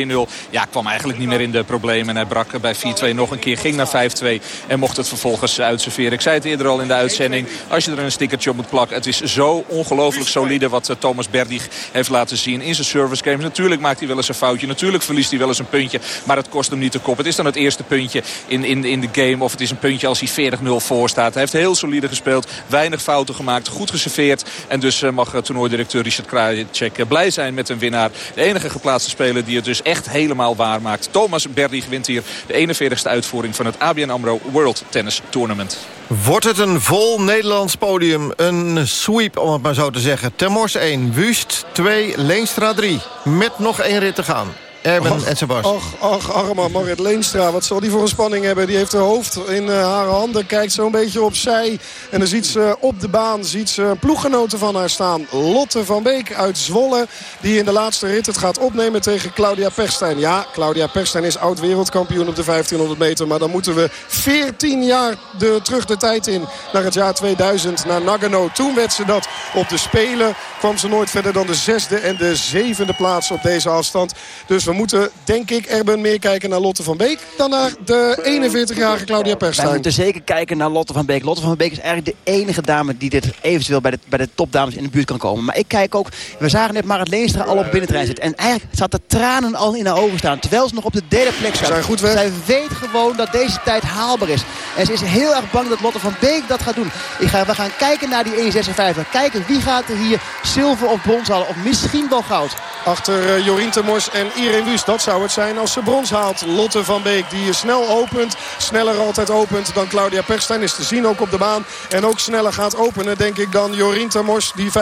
Ja, kwam eigenlijk niet meer in de problemen. En hij brak bij 4-2 nog een keer, ging naar 5-2... en mocht het vervolgens uitserveren. Ik zei het eerder al in de uitzending. Als je er een stickertje op moet plakken... het is zo ongelooflijk solide wat Thomas Berdig heeft laten zien in zijn service games. Natuurlijk maakt hij wel eens een foutje. Natuurlijk verliest hij wel eens een puntje. Maar Maar het kost hem niet de kop. Het is dan het eerste puntje in, in, in de game. Of het is een puntje als hij 40-0 voor staat. Hij heeft heel solide gespeeld. Weinig fouten gemaakt. Goed geserveerd. En dus mag toernooidirecteur Richard Krajicek blij zijn met een winnaar. De enige geplaatste speler die het dus echt helemaal waar maakt. Thomas Berdy wint hier de 41ste uitvoering van het ABN AMRO World Tennis Tournament. Wordt het een vol Nederlands podium? Een sweep, om het maar zo te zeggen. Termors 1, Wust 2, Leenstra 3. Met nog één rit te gaan. Erben och, en Sebastian. Ach, ach, arme Marit Leenstra. Wat zal die voor een spanning hebben? Die heeft haar hoofd in uh, haar handen. Kijkt zo'n beetje opzij. En dan ziet ze op de baan ziet ze ploeggenoten van haar staan. Lotte van Beek uit Zwolle. Die in de laatste rit het gaat opnemen tegen Claudia Perstijn. Ja, Claudia Perstijn is oud-wereldkampioen op de 1500 meter. Maar dan moeten we 14 jaar de, terug de tijd in. Naar het jaar 2000, naar Nagano. Toen werd ze dat op de Spelen. Kwam ze nooit verder dan de zesde en de zevende plaats op deze afstand. Dus we moeten, denk ik, Erben meer kijken naar Lotte van Beek... dan naar de 41-jarige Claudia Perstijn. We moeten zeker kijken naar Lotte van Beek. Lotte van Beek is eigenlijk de enige dame die dit eventueel bij de, bij de topdames in de buurt kan komen. Maar ik kijk ook, we zagen net Marit Leenstra al op binnentrein zitten. En eigenlijk zat de tranen al in haar ogen staan. Terwijl ze nog op de derde plek staat. Zijn goed weg. Zij weet gewoon dat deze tijd haalbaar is. En ze is heel erg bang dat Lotte van Beek dat gaat doen. Ik ga, we gaan kijken naar die 1.56. Kijken wie gaat er hier zilver of brons halen. Of misschien wel goud. Achter uh, Jorien Temors en Irene Dat zou het zijn als ze brons haalt. Lotte van Beek die snel opent. Sneller altijd opent dan Claudia Perstijn. Is te zien ook op de baan. En ook sneller gaat openen denk ik dan Jorien Temors. Die 25-67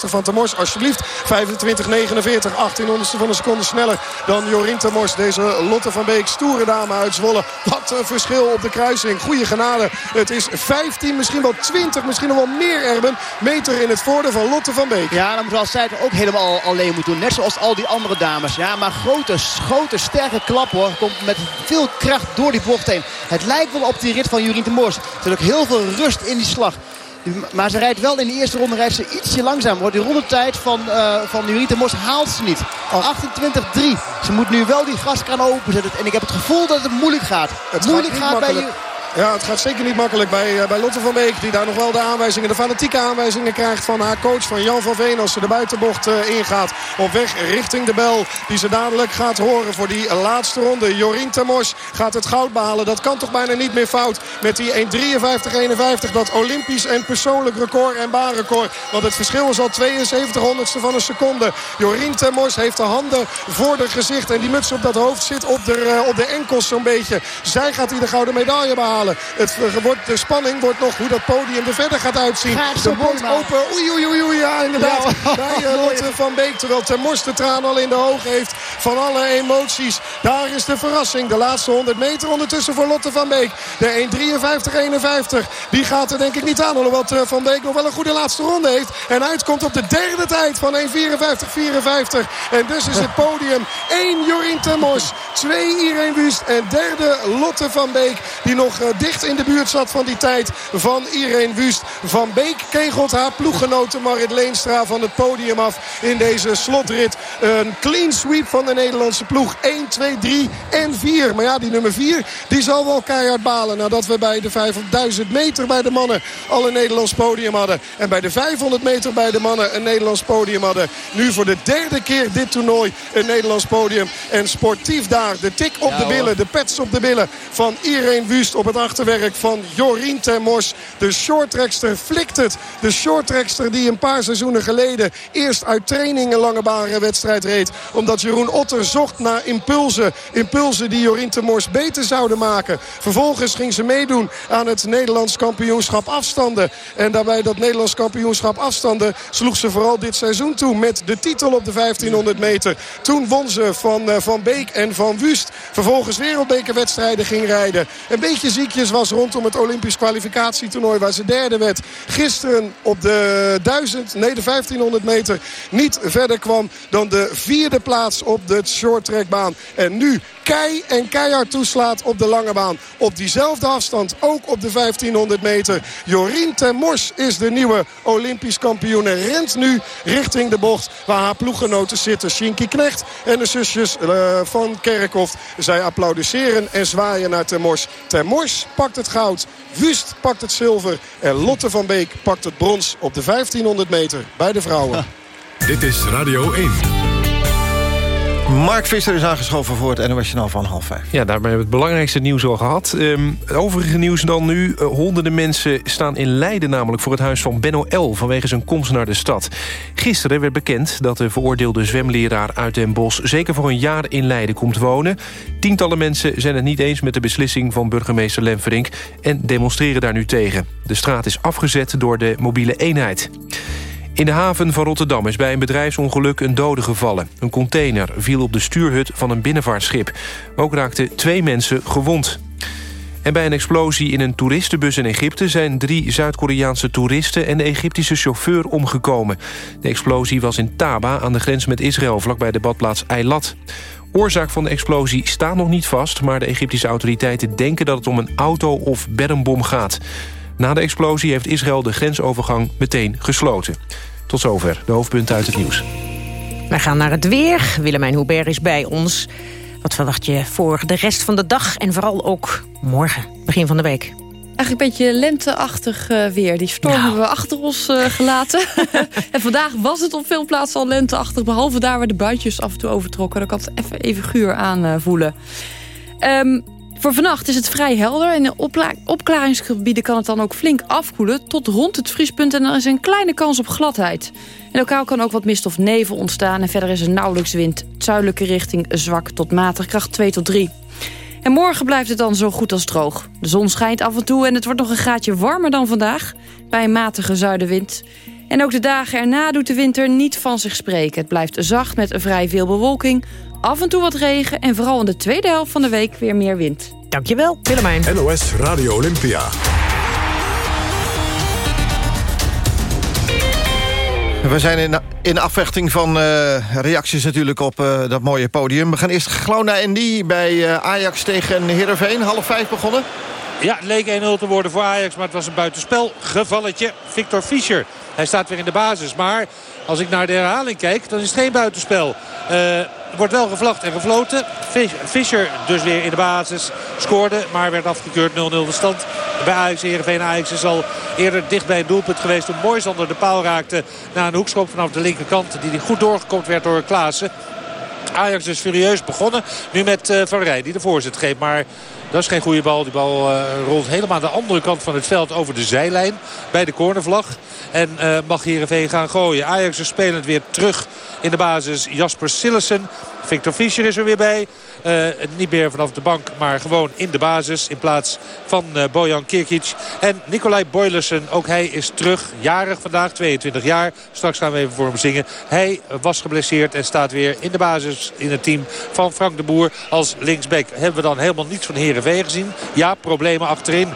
van Temors. Alsjeblieft 25-49. 1800ste van een seconde sneller dan Jorien Temors. Deze Lotte van Beek. Stoere dame uit Zwolle. Wat een verschil op de kruising. Goede genade. Het is 15, misschien wel 20, misschien nog wel meer Erben. Meter in het voordeel van Lotte van Beek. Ja, dan moet zij ook helemaal alleen moeten doen. Net zoals al die andere dames. Ja, maar grote, grote, sterke klap hoor. Komt met veel kracht door die bocht heen. Het lijkt wel op die rit van Jurien de Mors. Er zit ook heel veel rust in die slag. Maar ze rijdt wel in de eerste ronde rijdt ze ietsje langzamer. Die rondetijd van, uh, van Jurien de Mors haalt ze niet. 28-3. Ze moet nu wel die gaskraan openzetten. En ik heb het gevoel dat het moeilijk gaat. Het moeilijk gaat, gaat bij... Ja, het gaat zeker niet makkelijk bij, uh, bij Lotte van Beek. Die daar nog wel de aanwijzingen, de fanatieke aanwijzingen krijgt van haar coach. Van Jan van Veen als ze de buitenbocht uh, ingaat. Op weg richting de bel die ze dadelijk gaat horen voor die laatste ronde. Jorien Temos gaat het goud behalen. Dat kan toch bijna niet meer fout met die 1.53.51. Dat olympisch en persoonlijk record en baanrecord. Want het verschil is al 72 honderdste van een seconde. Jorien Temos heeft de handen voor haar gezicht. En die muts op dat hoofd zit op de, uh, op de enkels zo'n beetje. Zij gaat hier de gouden medaille behalen. Het wordt, de spanning wordt nog hoe dat podium er verder gaat uitzien. de mond open. Oei, oei, oei, oei. Ja, inderdaad. Ja. Bij uh, Lotte van Beek. Terwijl Termors de traan al in de ogen heeft van alle emoties. Daar is de verrassing. De laatste 100 meter ondertussen voor Lotte van Beek. De 1.53-51. Die gaat er denk ik niet aan. Hoewel Van Beek nog wel een goede laatste ronde heeft. En uitkomt op de derde tijd van 1.54-54. En dus is het podium 1 Jorien Termors. 2 Irene Wust. En derde Lotte van Beek. Die nog dicht in de buurt zat van die tijd van Irene Wust. Van Beek kegelt haar ploeggenote Marit Leenstra van het podium af in deze slotrit. Een clean sweep van de Nederlandse ploeg. 1, 2, 3 en 4. Maar ja, die nummer 4 die zal wel keihard balen. Nadat we bij de 5000 meter bij de mannen al een Nederlands podium hadden. En bij de 500 meter bij de mannen een Nederlands podium hadden. Nu voor de derde keer dit toernooi een Nederlands podium. En sportief daar de tik op ja, de billen, de pets op de billen van Irene Wust op het achterwerk van Jorien Termors. De shorttrekster flikt het. De shorttrekster die een paar seizoenen geleden eerst uit training een lange barenwedstrijd reed. Omdat Jeroen Otter zocht naar impulsen. Impulsen die Jorien Termors beter zouden maken. Vervolgens ging ze meedoen aan het Nederlands kampioenschap afstanden. En daarbij dat Nederlands kampioenschap afstanden sloeg ze vooral dit seizoen toe met de titel op de 1500 meter. Toen won ze van Van Beek en Van Wust. Vervolgens wereldbekerwedstrijden ging rijden. Een beetje was rondom het Olympisch kwalificatietoernooi waar ze derde werd. Gisteren op de 1000, nee de 1500 meter niet verder kwam dan de vierde plaats op de shorttrackbaan. En nu kei en keihard toeslaat op de lange baan. Op diezelfde afstand, ook op de 1500 meter. Jorien Termors is de nieuwe Olympisch kampioen. En rent nu richting de bocht waar haar ploeggenoten zitten. Shinky Knecht en de zusjes uh, van Kerkhoff. Zij applaudisseren en zwaaien naar Termors. Termors pakt het goud. Wust pakt het zilver. En Lotte van Beek pakt het brons op de 1500 meter bij de vrouwen. Dit is Radio 1. Mark Visser is aangeschoven voor het NOS Journaal van half vijf. Ja, daarmee hebben we het belangrijkste nieuws al gehad. Het overige nieuws dan nu. Uh, honderden mensen staan in Leiden namelijk voor het huis van Benno L... vanwege zijn komst naar de stad. Gisteren werd bekend dat de veroordeelde zwemleraar uit Den Bosch... zeker voor een jaar in Leiden komt wonen. Tientallen mensen zijn het niet eens met de beslissing van burgemeester Lemverink... en demonstreren daar nu tegen. De straat is afgezet door de mobiele eenheid. In de haven van Rotterdam is bij een bedrijfsongeluk een dode gevallen. Een container viel op de stuurhut van een binnenvaartschip. Ook raakten twee mensen gewond. En bij een explosie in een toeristenbus in Egypte... zijn drie Zuid-Koreaanse toeristen en de Egyptische chauffeur omgekomen. De explosie was in Taba aan de grens met Israël... vlakbij de badplaats Eilat. Oorzaak van de explosie staat nog niet vast... maar de Egyptische autoriteiten denken dat het om een auto- of bermbom gaat. Na de explosie heeft Israël de grensovergang meteen gesloten. Tot zover de hoofdpunten uit het nieuws. Wij gaan naar het weer. Willemijn Hubert is bij ons. Wat verwacht je voor de rest van de dag en vooral ook morgen, begin van de week? Eigenlijk een beetje lenteachtig uh, weer. Die storm hebben we achter ons uh, gelaten. en vandaag was het op veel plaatsen al lenteachtig. Behalve daar waar de buitjes af en toe overtrokken. Dan kan het even, even guur aanvoelen. Um, voor vannacht is het vrij helder. In de opklaringsgebieden kan het dan ook flink afkoelen... tot rond het vriespunt en er is een kleine kans op gladheid. En lokaal kan ook wat mist of nevel ontstaan... en verder is er nauwelijks wind. Zuidelijke richting zwak tot matig, kracht 2 tot 3. En morgen blijft het dan zo goed als droog. De zon schijnt af en toe en het wordt nog een graadje warmer dan vandaag... bij een matige zuidenwind. En ook de dagen erna doet de winter niet van zich spreken. Het blijft zacht met vrij veel bewolking af en toe wat regen en vooral in de tweede helft van de week weer meer wind. Dankjewel, Willemijn. NOS Radio Olympia. We zijn in, in afwechting van uh, reacties natuurlijk op uh, dat mooie podium. We gaan eerst gewoon naar Andy bij uh, Ajax tegen Heerenveen. Half vijf begonnen. Ja, het leek 1-0 te worden voor Ajax, maar het was een buitenspel. Gevalletje. Victor Fischer. Hij staat weer in de basis, maar als ik naar de herhaling kijk, dan is het geen buitenspel. Uh, er wordt wel gevlacht en gefloten. Fischer dus weer in de basis scoorde, maar werd afgekeurd 0-0 de stand. Bij Ajax, Heerenveen Ajax is al eerder dicht bij het doelpunt geweest. Toen Moisander de paal raakte na een hoekschop vanaf de linkerkant. Die goed doorgekomen werd door Klaassen. Ajax dus furieus begonnen. Nu met uh, Van Rij die de voorzet geeft. Maar dat is geen goede bal. Die bal uh, rolt helemaal de andere kant van het veld over de zijlijn. Bij de cornervlag. En uh, mag Heerenveen gaan gooien. Ajax is spelend weer terug in de basis. Jasper Sillessen. Victor Fischer is er weer bij. Uh, niet meer vanaf de bank, maar gewoon in de basis. In plaats van uh, Bojan Kirkic. En Nicolai Boylersen, ook hij is terug. Jarig vandaag, 22 jaar. Straks gaan we even voor hem zingen. Hij was geblesseerd en staat weer in de basis in het team van Frank de Boer. Als linksback hebben we dan helemaal niets van Heerenveen gezien. Ja, problemen achterin.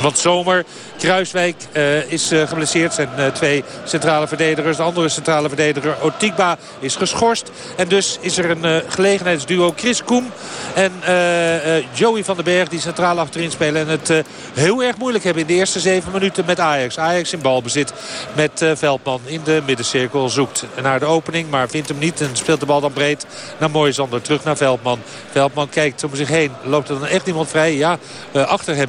Want Zomer, Kruiswijk uh, is uh, geblesseerd. zijn uh, twee centrale verdedigers. De andere centrale verdediger, Otigba, is geschorst. En dus is er een gelegenheidsduo Chris Koem en Joey van den Berg... die centraal achterin spelen en het heel erg moeilijk hebben... in de eerste zeven minuten met Ajax. Ajax in balbezit met Veldman in de middencirkel. Zoekt naar de opening, maar vindt hem niet. En speelt de bal dan breed naar Mooisander. Terug naar Veldman. Veldman kijkt om zich heen. Loopt er dan echt iemand vrij? Ja, achter hem.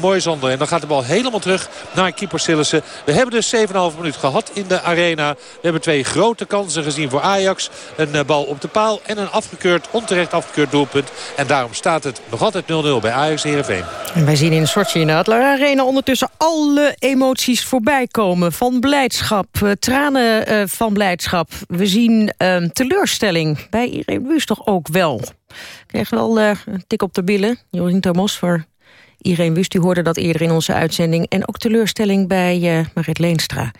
Mooi zonder. En dan gaat de bal helemaal terug naar keeper Sillissen. We hebben dus 7,5 minuut gehad in de arena. We hebben twee grote kansen gezien voor Ajax. Een uh, bal op de paal en een afgekeurd, onterecht afgekeurd doelpunt. En daarom staat het nog altijd 0-0 bij Ajax Heerenveen. En wij zien in Sochi in de Adler Arena ondertussen alle emoties voorbij komen. Van blijdschap, uh, tranen uh, van blijdschap. We zien ehm, teleurstelling bij Irene Wust toch ook wel. Ik kreeg wel een tik op de billen. Jorien Thomas voor Irene Wust, u hoorde dat eerder in onze uitzending. En ook teleurstelling bij uh, Marit Leenstra.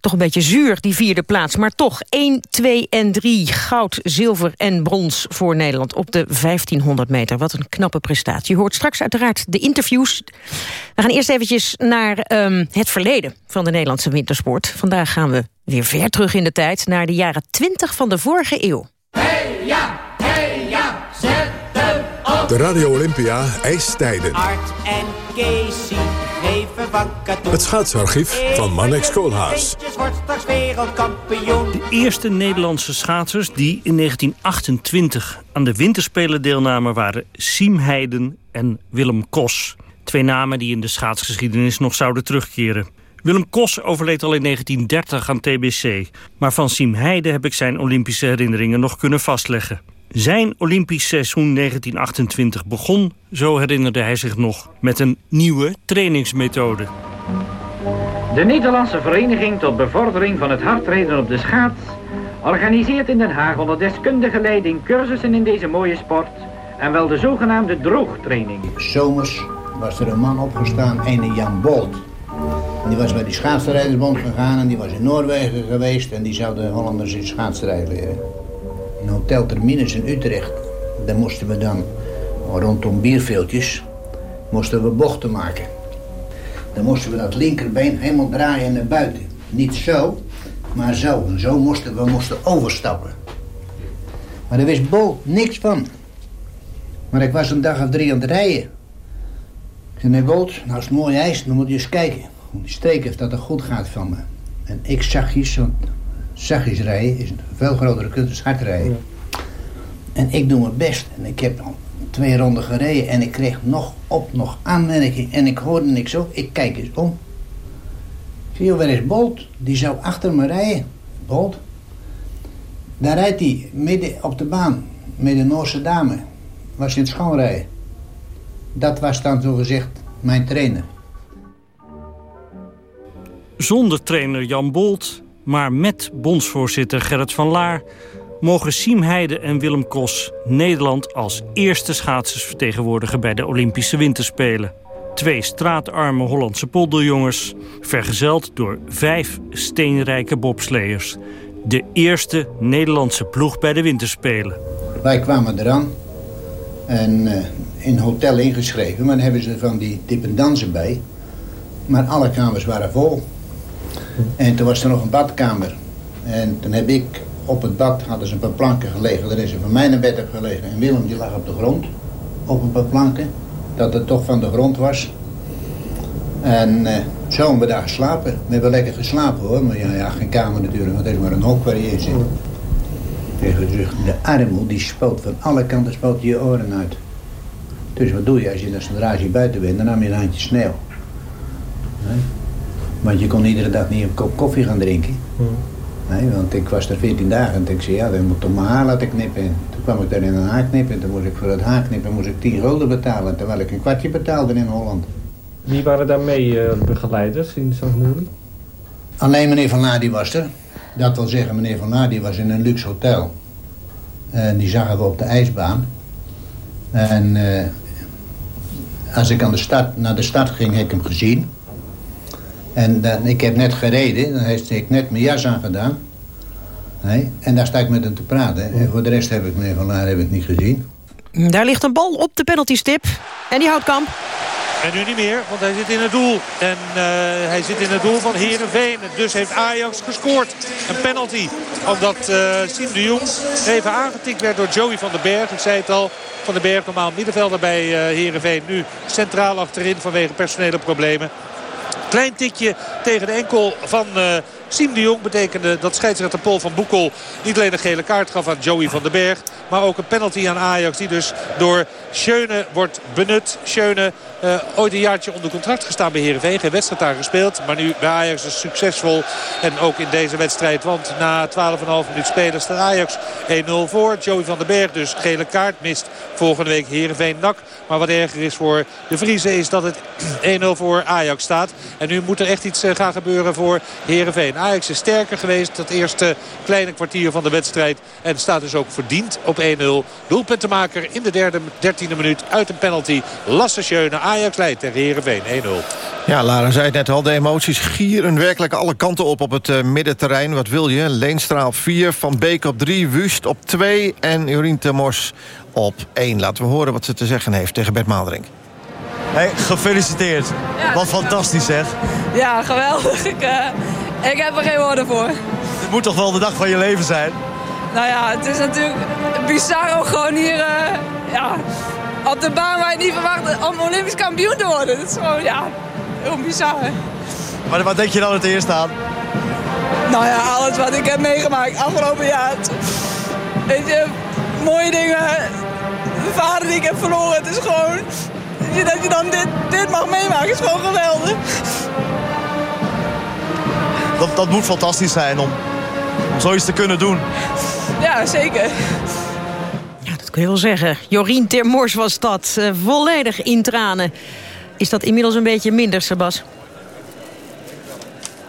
Toch een beetje zuur, die vierde plaats. Maar toch 1, 2 en 3 goud, zilver en brons voor Nederland op de 1500 meter. Wat een knappe prestatie. U hoort straks uiteraard de interviews. We gaan eerst eventjes naar um, het verleden van de Nederlandse wintersport. Vandaag gaan we weer ver terug in de tijd, naar de jaren 20 van de vorige eeuw. Hey ja, De Radio Olympia ijstijden. Art en Casey geven wakker Het schaatsarchief van Manex Koolhaas. De eerste Nederlandse schaatsers die in 1928 aan de winterspelen deelnamen... waren Siem Heiden en Willem Kos. Twee namen die in de schaatsgeschiedenis nog zouden terugkeren. Willem Kos overleed al in 1930 aan TBC. Maar van Siem Heide heb ik zijn Olympische herinneringen nog kunnen vastleggen. Zijn Olympisch seizoen 1928 begon, zo herinnerde hij zich nog, met een nieuwe trainingsmethode. De Nederlandse Vereniging tot Bevordering van het Hardrijden op de Schaats organiseert in Den Haag onder deskundige leiding cursussen in deze mooie sport en wel de zogenaamde droogtraining. Zomers was er een man opgestaan, een Jan Bolt. Die was bij die schaatsrijdersbond gegaan en die was in Noorwegen geweest en die zou de Hollanders in schaatsrijden leren. In Hotel Terminus in Utrecht, daar moesten we dan rondom bierveeltjes, moesten we bochten maken. Dan moesten we dat linkerbeen helemaal draaien naar buiten. Niet zo, maar zo. En zo moesten we moesten overstappen. Maar daar wist Bol niks van. Maar ik was een dag of drie aan het rijden. Ik zei, nee Bolt, nou is het mooi ijs, dan moet je eens kijken. Die streek of dat het goed gaat van me. En ik zag je zo, zachtjes rijden, is een veel grotere kunst dan hard rijden. En ik doe mijn best. En ik heb al twee ronden gereden en ik kreeg nog op, nog aanmerking. En ik hoorde niks op. Ik kijk eens om. Zie je, waar is Bolt? Die zou achter me rijden. Bolt. Daar rijdt hij midden op de baan met de Noorse dame. Was in het schoonrijden. Dat was dan zo gezegd mijn trainer. Zonder trainer Jan Bolt, maar met bondsvoorzitter Gerrit van Laar... mogen Siem Heide en Willem Kos Nederland als eerste schaatsers vertegenwoordigen... bij de Olympische Winterspelen. Twee straatarme Hollandse polderjongens, vergezeld door vijf steenrijke bobsleers. De eerste Nederlandse ploeg bij de Winterspelen. Wij kwamen eraan en uh, in hotel ingeschreven, maar dan hebben ze van die dansen bij. Maar alle kamers waren vol. En toen was er nog een badkamer. En toen heb ik op het bad, hadden ze een paar planken gelegen. Daar is ze van mij naar bed op gelegen. En Willem die lag op de grond, op een paar planken. Dat het toch van de grond was. En uh, zo hebben we daar geslapen. We hebben lekker geslapen hoor. Maar ja, ja geen kamer natuurlijk, want het is maar een hok waar je in zit. Tegen de armoe, die spoot van alle kanten spoot je oren uit. Dus wat doe je als je zodra je buiten bent, dan nam je een handje sneeuw. Nee? Want je kon iedere dag niet een kop koffie gaan drinken. Nee, want ik was er 14 dagen en ik zei, ja, dan moet ik toch mijn haar laten knippen. Toen kwam ik daar in een haar knippen. Toen moest ik voor het haar knippen moest ik 10 gulden betalen. Terwijl ik een kwartje betaalde in Holland. Wie waren daarmee uh, begeleiders in St. Moeri? Alleen meneer Van Laar die was er. Dat wil zeggen, meneer Van Laar die was in een luxe hotel. En die zagen we op de ijsbaan. En uh, als ik aan de stad, naar de stad ging, heb ik hem gezien. En dan, ik heb net gereden, dan heeft ik net mijn jas aangedaan. Nee, en daar sta ik met hem te praten. En voor de rest heb ik meneer Van Laar heb ik niet gezien. Daar ligt een bal op de penaltystip. En die houdt kamp. En nu niet meer, want hij zit in het doel. En uh, hij zit in het doel van Heerenveen. Dus heeft Ajax gescoord. Een penalty. Omdat uh, Siem de Jong even aangetikt werd door Joey van den Berg. Ik zei het al, van den Berg normaal middenvelder bij uh, Heerenveen. Nu centraal achterin vanwege personele problemen. Klein tikje tegen de enkel van uh, Siem de Jong betekende dat scheidsrechter Paul van Boekel niet alleen een gele kaart gaf aan Joey van den Berg. Maar ook een penalty aan Ajax die dus door Schöne wordt benut. Schöne uh, ooit een jaartje onder contract gestaan bij Heerenveen. Geen wedstrijd daar gespeeld. Maar nu bij Ajax is succesvol. En ook in deze wedstrijd. Want na 12,5 minuut spelen staat Ajax 1-0 voor. Joey van den Berg dus gele kaart mist. Volgende week Heerenveen nak. Maar wat erger is voor de Vriezen is dat het 1-0 voor Ajax staat. En nu moet er echt iets uh, gaan gebeuren voor Heerenveen. Ajax is sterker geweest dat eerste kleine kwartier van de wedstrijd. En staat dus ook verdiend op 1-0. Doelpuntenmaker in de derde, dertiende minuut uit een penalty. Lasse Schöne. Ajax leidt tegen Heerenveen 1-0. Ja, Lara zei het net al. De emoties gieren werkelijk alle kanten op op het uh, middenterrein. Wat wil je? Leenstra op 4, Van Beek op 3, Wust op 2 en Jorien Temors op 1. Laten we horen wat ze te zeggen heeft tegen Bert Maalderink. Hey, gefeliciteerd. Ja, Wat fantastisch zeg. Ja, geweldig. Ik, uh, ik heb er geen woorden voor. Het moet toch wel de dag van je leven zijn? Nou ja, het is natuurlijk bizar om gewoon hier... Uh, ja, op de baan waar je niet verwacht om Olympisch kampioen te worden. Dat is gewoon, ja, heel bizar. Maar wat denk je dan het eerste aan? Nou ja, alles wat ik heb meegemaakt afgelopen jaar. Weet je, mooie dingen. De vader die ik heb verloren. Het is gewoon, dat je dan dit, dit mag meemaken, is gewoon geweldig. Dat, dat moet fantastisch zijn om, om zoiets te kunnen doen. Ja, zeker. Ja, dat kun je wel zeggen. Jorien Termors was dat. Uh, volledig in tranen. Is dat inmiddels een beetje minder, Sebas?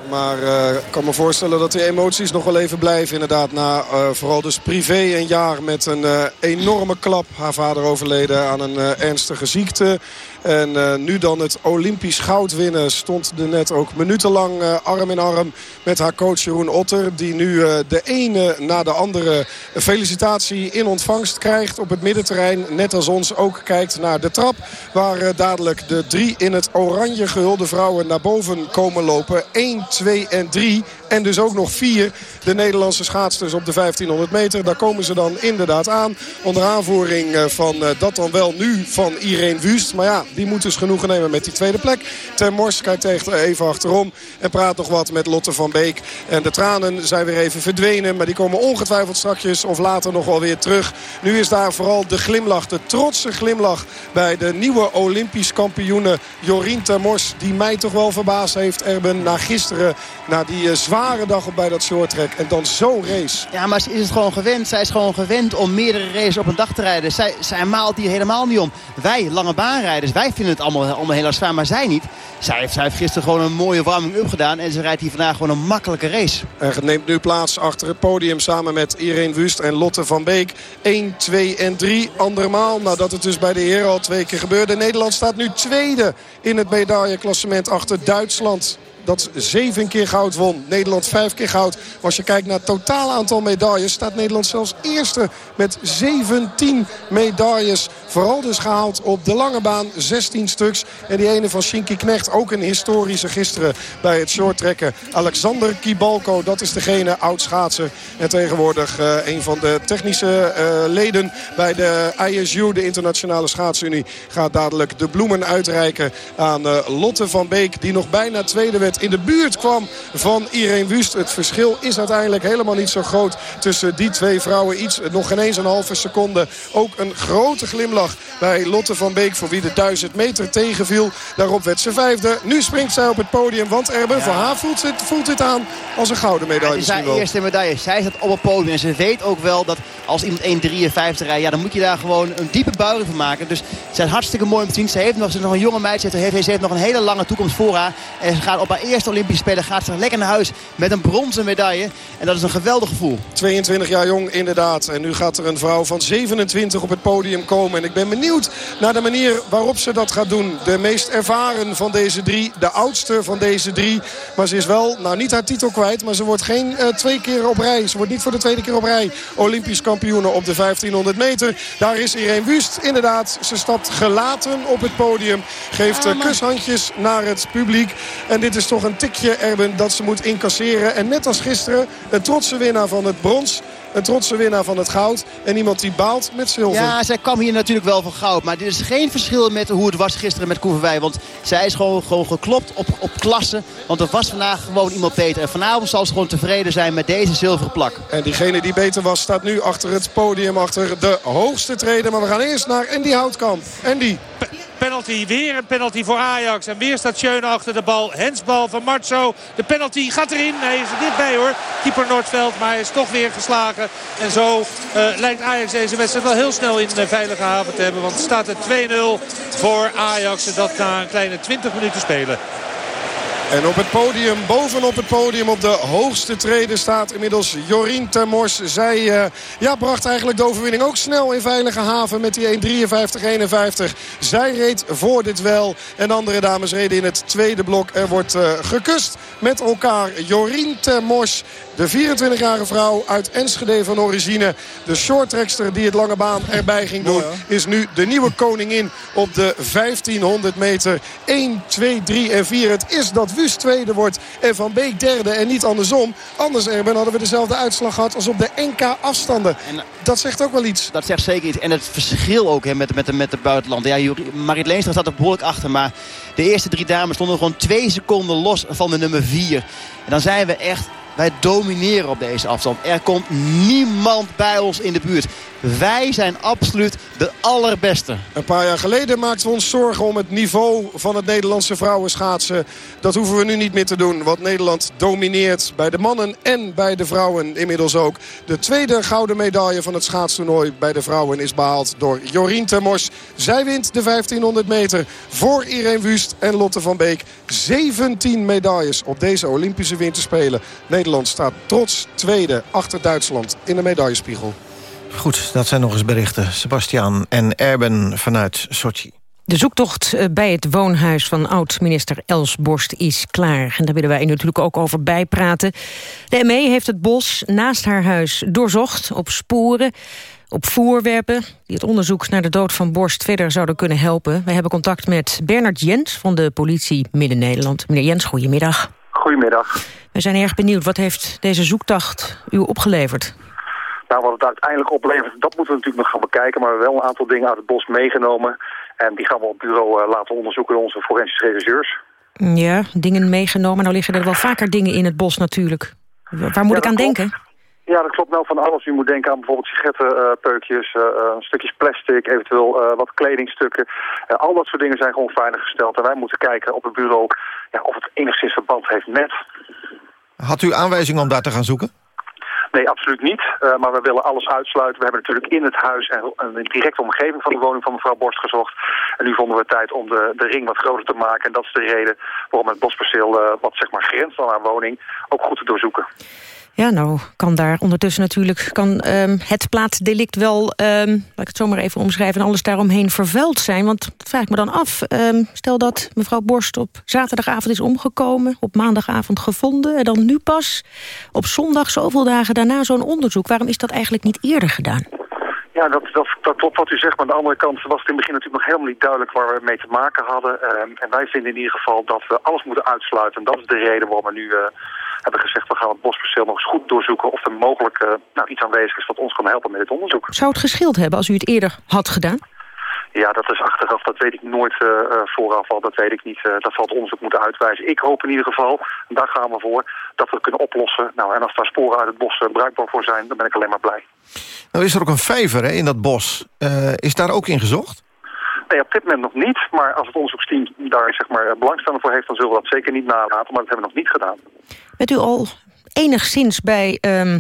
Maar uh, ik kan me voorstellen dat die emoties nog wel even blijven. Inderdaad, na uh, vooral dus privé een jaar met een uh, enorme klap. Haar vader overleden aan een ernstige ziekte. En uh, nu dan het Olympisch goud winnen stond er net ook minutenlang uh, arm in arm met haar coach Jeroen Otter. Die nu uh, de ene na de andere felicitatie in ontvangst krijgt op het middenterrein. Net als ons ook kijkt naar de trap. Waar dadelijk de drie in het oranje gehulde vrouwen naar boven komen lopen. 1, 2 en 3. En dus ook nog vier de Nederlandse schaatsters op de 1500 meter. Daar komen ze dan inderdaad aan. Onder aanvoering van dat dan wel nu van Irene Wust. Maar ja, die moet dus genoegen nemen met die tweede plek. Ter Mors kijkt even achterom en praat nog wat met Lotte van Beek. En de tranen zijn weer even verdwenen. Maar die komen ongetwijfeld strakjes of later nog wel weer terug. Nu is daar vooral de glimlach, de trotse glimlach... bij de nieuwe Olympisch kampioene Jorien Ter Mors. Die mij toch wel verbaasd heeft, Erben, na gisteren. Na die uh, zware dag op bij dat shorttrack. En dan zo'n race. Ja, maar ze is het gewoon gewend. Zij is gewoon gewend om meerdere races op een dag te rijden. Zij, zij maalt hier helemaal niet om. Wij, lange baanrijders, wij vinden het allemaal, allemaal heel erg zwaar. Maar zij niet. Zij heeft, zij gisteren gewoon een mooie warming-up gedaan. En ze rijdt hier vandaag gewoon een makkelijke race. En neemt nu plaats achter het podium samen met Irene Wust en Lotte van Beek. 1, 2 en 3. Andermaal nadat het dus bij de heren al twee keer gebeurde. Nederland staat nu tweede in het medailleklassement achter Duitsland dat zeven keer goud won. Nederland vijf keer goud. Maar als je kijkt naar het totaal aantal medailles... staat Nederland zelfs eerste met 17 medailles. Vooral dus gehaald op de lange baan, 16 stuks. En die ene van Shinky Knecht, ook een historische gisteren bij het shorttrekken. Alexander Kibalko, dat is degene, oud-schaatser. En tegenwoordig uh, een van de technische uh, leden bij de ISU, de Internationale Schaatsunie... gaat dadelijk de bloemen uitreiken aan uh, Lotte van Beek... die nog bijna tweede werd in de buurt kwam van Irene Wust. Het verschil is uiteindelijk helemaal niet zo groot tussen die twee vrouwen. Iets, nog geen eens een halve seconde. Ook een grote glimlach bij Lotte van Beek voor wie de 1000 meter tegenviel. Daarop werd ze vijfde. Nu springt zij op het podium, want Erben ja. voor haar voelt, dit, voelt dit aan als een gouden medaille. Ja, zij eerste medaille. Zij staat op het podium en ze weet ook wel dat als iemand 1,53 rijdt, ja, dan moet je daar gewoon een diepe buiging van maken. Dus ze is hartstikke mooi om te zien. Ze heeft nog, ze is nog een jonge meid, ze heeft, ze heeft nog een hele lange toekomst voor haar. En ze gaat op haar eerste Olympische Spelen gaat ze lekker naar huis met een bronzen medaille. En dat is een geweldig gevoel. 22 jaar jong inderdaad. En nu gaat er een vrouw van 27 op het podium komen. En ik ben benieuwd naar de manier waarop ze dat gaat doen. De meest ervaren van deze drie. De oudste van deze drie. Maar ze is wel, nou niet haar titel kwijt. Maar ze wordt geen uh, twee keer op rij. Ze wordt niet voor de tweede keer op rij Olympisch kampioene op de 1500 meter. Daar is Irene Wust inderdaad. Ze stapt gelaten op het podium. Geeft uh, kushandjes naar het publiek. En dit is toch een tikje, Erben, dat ze moet incasseren. En net als gisteren, een trotse winnaar van het brons. Een trotse winnaar van het goud. En iemand die baalt met zilver. Ja, zij kwam hier natuurlijk wel van goud. Maar dit is geen verschil met hoe het was gisteren met Koeverwij. Want zij is gewoon, gewoon geklopt op, op klasse. Want er was vandaag gewoon iemand beter. En vanavond zal ze gewoon tevreden zijn met deze zilveren plak. En diegene die beter was staat nu achter het podium. Achter de hoogste treden. Maar we gaan eerst naar Andy Houtkamp. Andy penalty. Weer een penalty voor Ajax. En weer staat Schöne achter de bal. Hensbal van Marzo. De penalty gaat erin. Hij is er dichtbij hoor. Keeper Noordveld. Maar hij is toch weer geslagen. En zo uh, lijkt Ajax deze wedstrijd wel heel snel in de veilige haven te hebben. Want staat er 2-0 voor Ajax. En dat na een kleine 20 minuten spelen. En op het podium, bovenop het podium, op de hoogste treden staat inmiddels Jorien Termors. Zij uh, ja, bracht eigenlijk de overwinning ook snel in veilige haven met die 1.53-51. Zij reed voor dit wel en andere dames reden in het tweede blok. Er wordt uh, gekust met elkaar. Jorien Termors de 24-jarige vrouw uit Enschede van origine. De shorttrekster die het lange baan erbij ging doen. Is nu de nieuwe koningin op de 1500 meter. 1, 2, 3 en 4. Het is dat Tweede wordt en Van Beek derde en niet andersom. Anders Erben hadden we dezelfde uitslag gehad als op de NK afstanden. En, dat zegt ook wel iets. Dat zegt zeker iets. En het verschil ook hè, met, met, met de buitenlanden. Ja, Marit Leenstra staat er behoorlijk achter. Maar de eerste drie dames stonden gewoon twee seconden los van de nummer 4. En dan zijn we echt Wij domineren op deze afstand. Er komt niemand bij ons in de buurt. Wij zijn absoluut de allerbeste. Een paar jaar geleden maakten we ons zorgen om het niveau van het Nederlandse vrouwenschaatsen. Dat hoeven we nu niet meer te doen. Want Nederland domineert bij de mannen en bij de vrouwen inmiddels ook. De tweede gouden medaille van het schaatstoernooi bij de vrouwen is behaald door Jorien Termors. Zij wint de 1500 meter voor Irene Wust en Lotte van Beek. 17 medailles op deze Olympische Winterspelen. Staat trots tweede achter Duitsland in de medaillespiegel. Goed, dat zijn nog eens berichten. Sebastian en Erben vanuit Sochi. De zoektocht eh, bij het woonhuis van oud-minister Els Borst is klaar. En daar willen wij u natuurlijk ook over bijpraten. De ME heeft het bos naast haar huis doorzocht op sporen op voorwerpen die het onderzoek naar de dood van Borst verder zouden kunnen helpen. We hebben contact met Bernard Jens van de politie Midden-Nederland. Meneer Jens, goedemiddag. Goedemiddag. We zijn erg benieuwd. Wat heeft deze zoektocht u opgeleverd? Nou, wat het uiteindelijk oplevert, dat moeten we natuurlijk nog gaan bekijken. Maar we hebben wel een aantal dingen uit het bos meegenomen. En die gaan we op bureau uh, laten onderzoeken door onze forensische regisseurs. Ja, dingen meegenomen. Nou liggen er wel vaker dingen in het bos natuurlijk. Waar moet Ja, ik aan klopt. denken? Ja, dat klopt nou van alles. U moet denken aan bijvoorbeeld sigarettenpeukjes, uh, stukjes plastic, eventueel eh, wat kledingstukken. Al dat soort dingen zijn gewoon veiliggesteld. En wij moeten kijken op het bureau ja, of het enigszins verband heeft met. Had u aanwijzingen om daar te gaan zoeken? Nee, absoluut niet. Maar we willen alles uitsluiten. We hebben natuurlijk in het huis en en in de directe omgeving van de woning van mevrouw Borst gezocht. En nu vonden we tijd om de, de ring wat groter te maken. En dat is de reden waarom het bosperceel, wat zeg maar grenst aan haar woning, ook goed te doorzoeken. Ja, nou kan daar ondertussen natuurlijk kan, ehm, het plaatsdelict wel, ehm, laat ik het zo maar even omschrijven, en alles daaromheen vervuild zijn. Want dat vraag ik me dan af. Ehm, stel dat mevrouw Borst op zaterdagavond is omgekomen, op maandagavond gevonden, en dan nu pas op zondag, zoveel dagen daarna, zo'n onderzoek. Waarom is dat eigenlijk niet eerder gedaan? Ja, dat, dat, klopt wat u zegt. Maar aan de andere kant was het in het begin natuurlijk nog helemaal niet duidelijk waar we mee te maken hadden. En wij vinden in ieder geval dat we alles moeten uitsluiten. En dat is de reden waarom we nu eh, hebben gezegd... we gaan het bosperceel nog eens goed doorzoeken... of er mogelijk eh, nou, iets aanwezig is wat ons kan helpen met dit onderzoek. Zou het geschild hebben als u het eerder had gedaan? Ja, dat is achteraf, dat weet ik nooit eh, eh, vooraf al, dat weet ik niet. Dat zal het onderzoek moeten uitwijzen. Ik hoop in ieder geval, en daar gaan we voor, dat we het kunnen oplossen. Nou, en als daar sporen uit het bos bruikbaar voor zijn, dan ben ik alleen maar blij. Nou is er ook een vijver hè, in dat bos. Eh, is daar ook in gezocht? Nee, op dit moment nog niet. Maar als het onderzoeksteam daar zeg maar, belangstelling voor heeft... dan zullen we dat zeker niet nalaten. Maar dat hebben we nog niet gedaan. Bent u al enigszins bij ehm,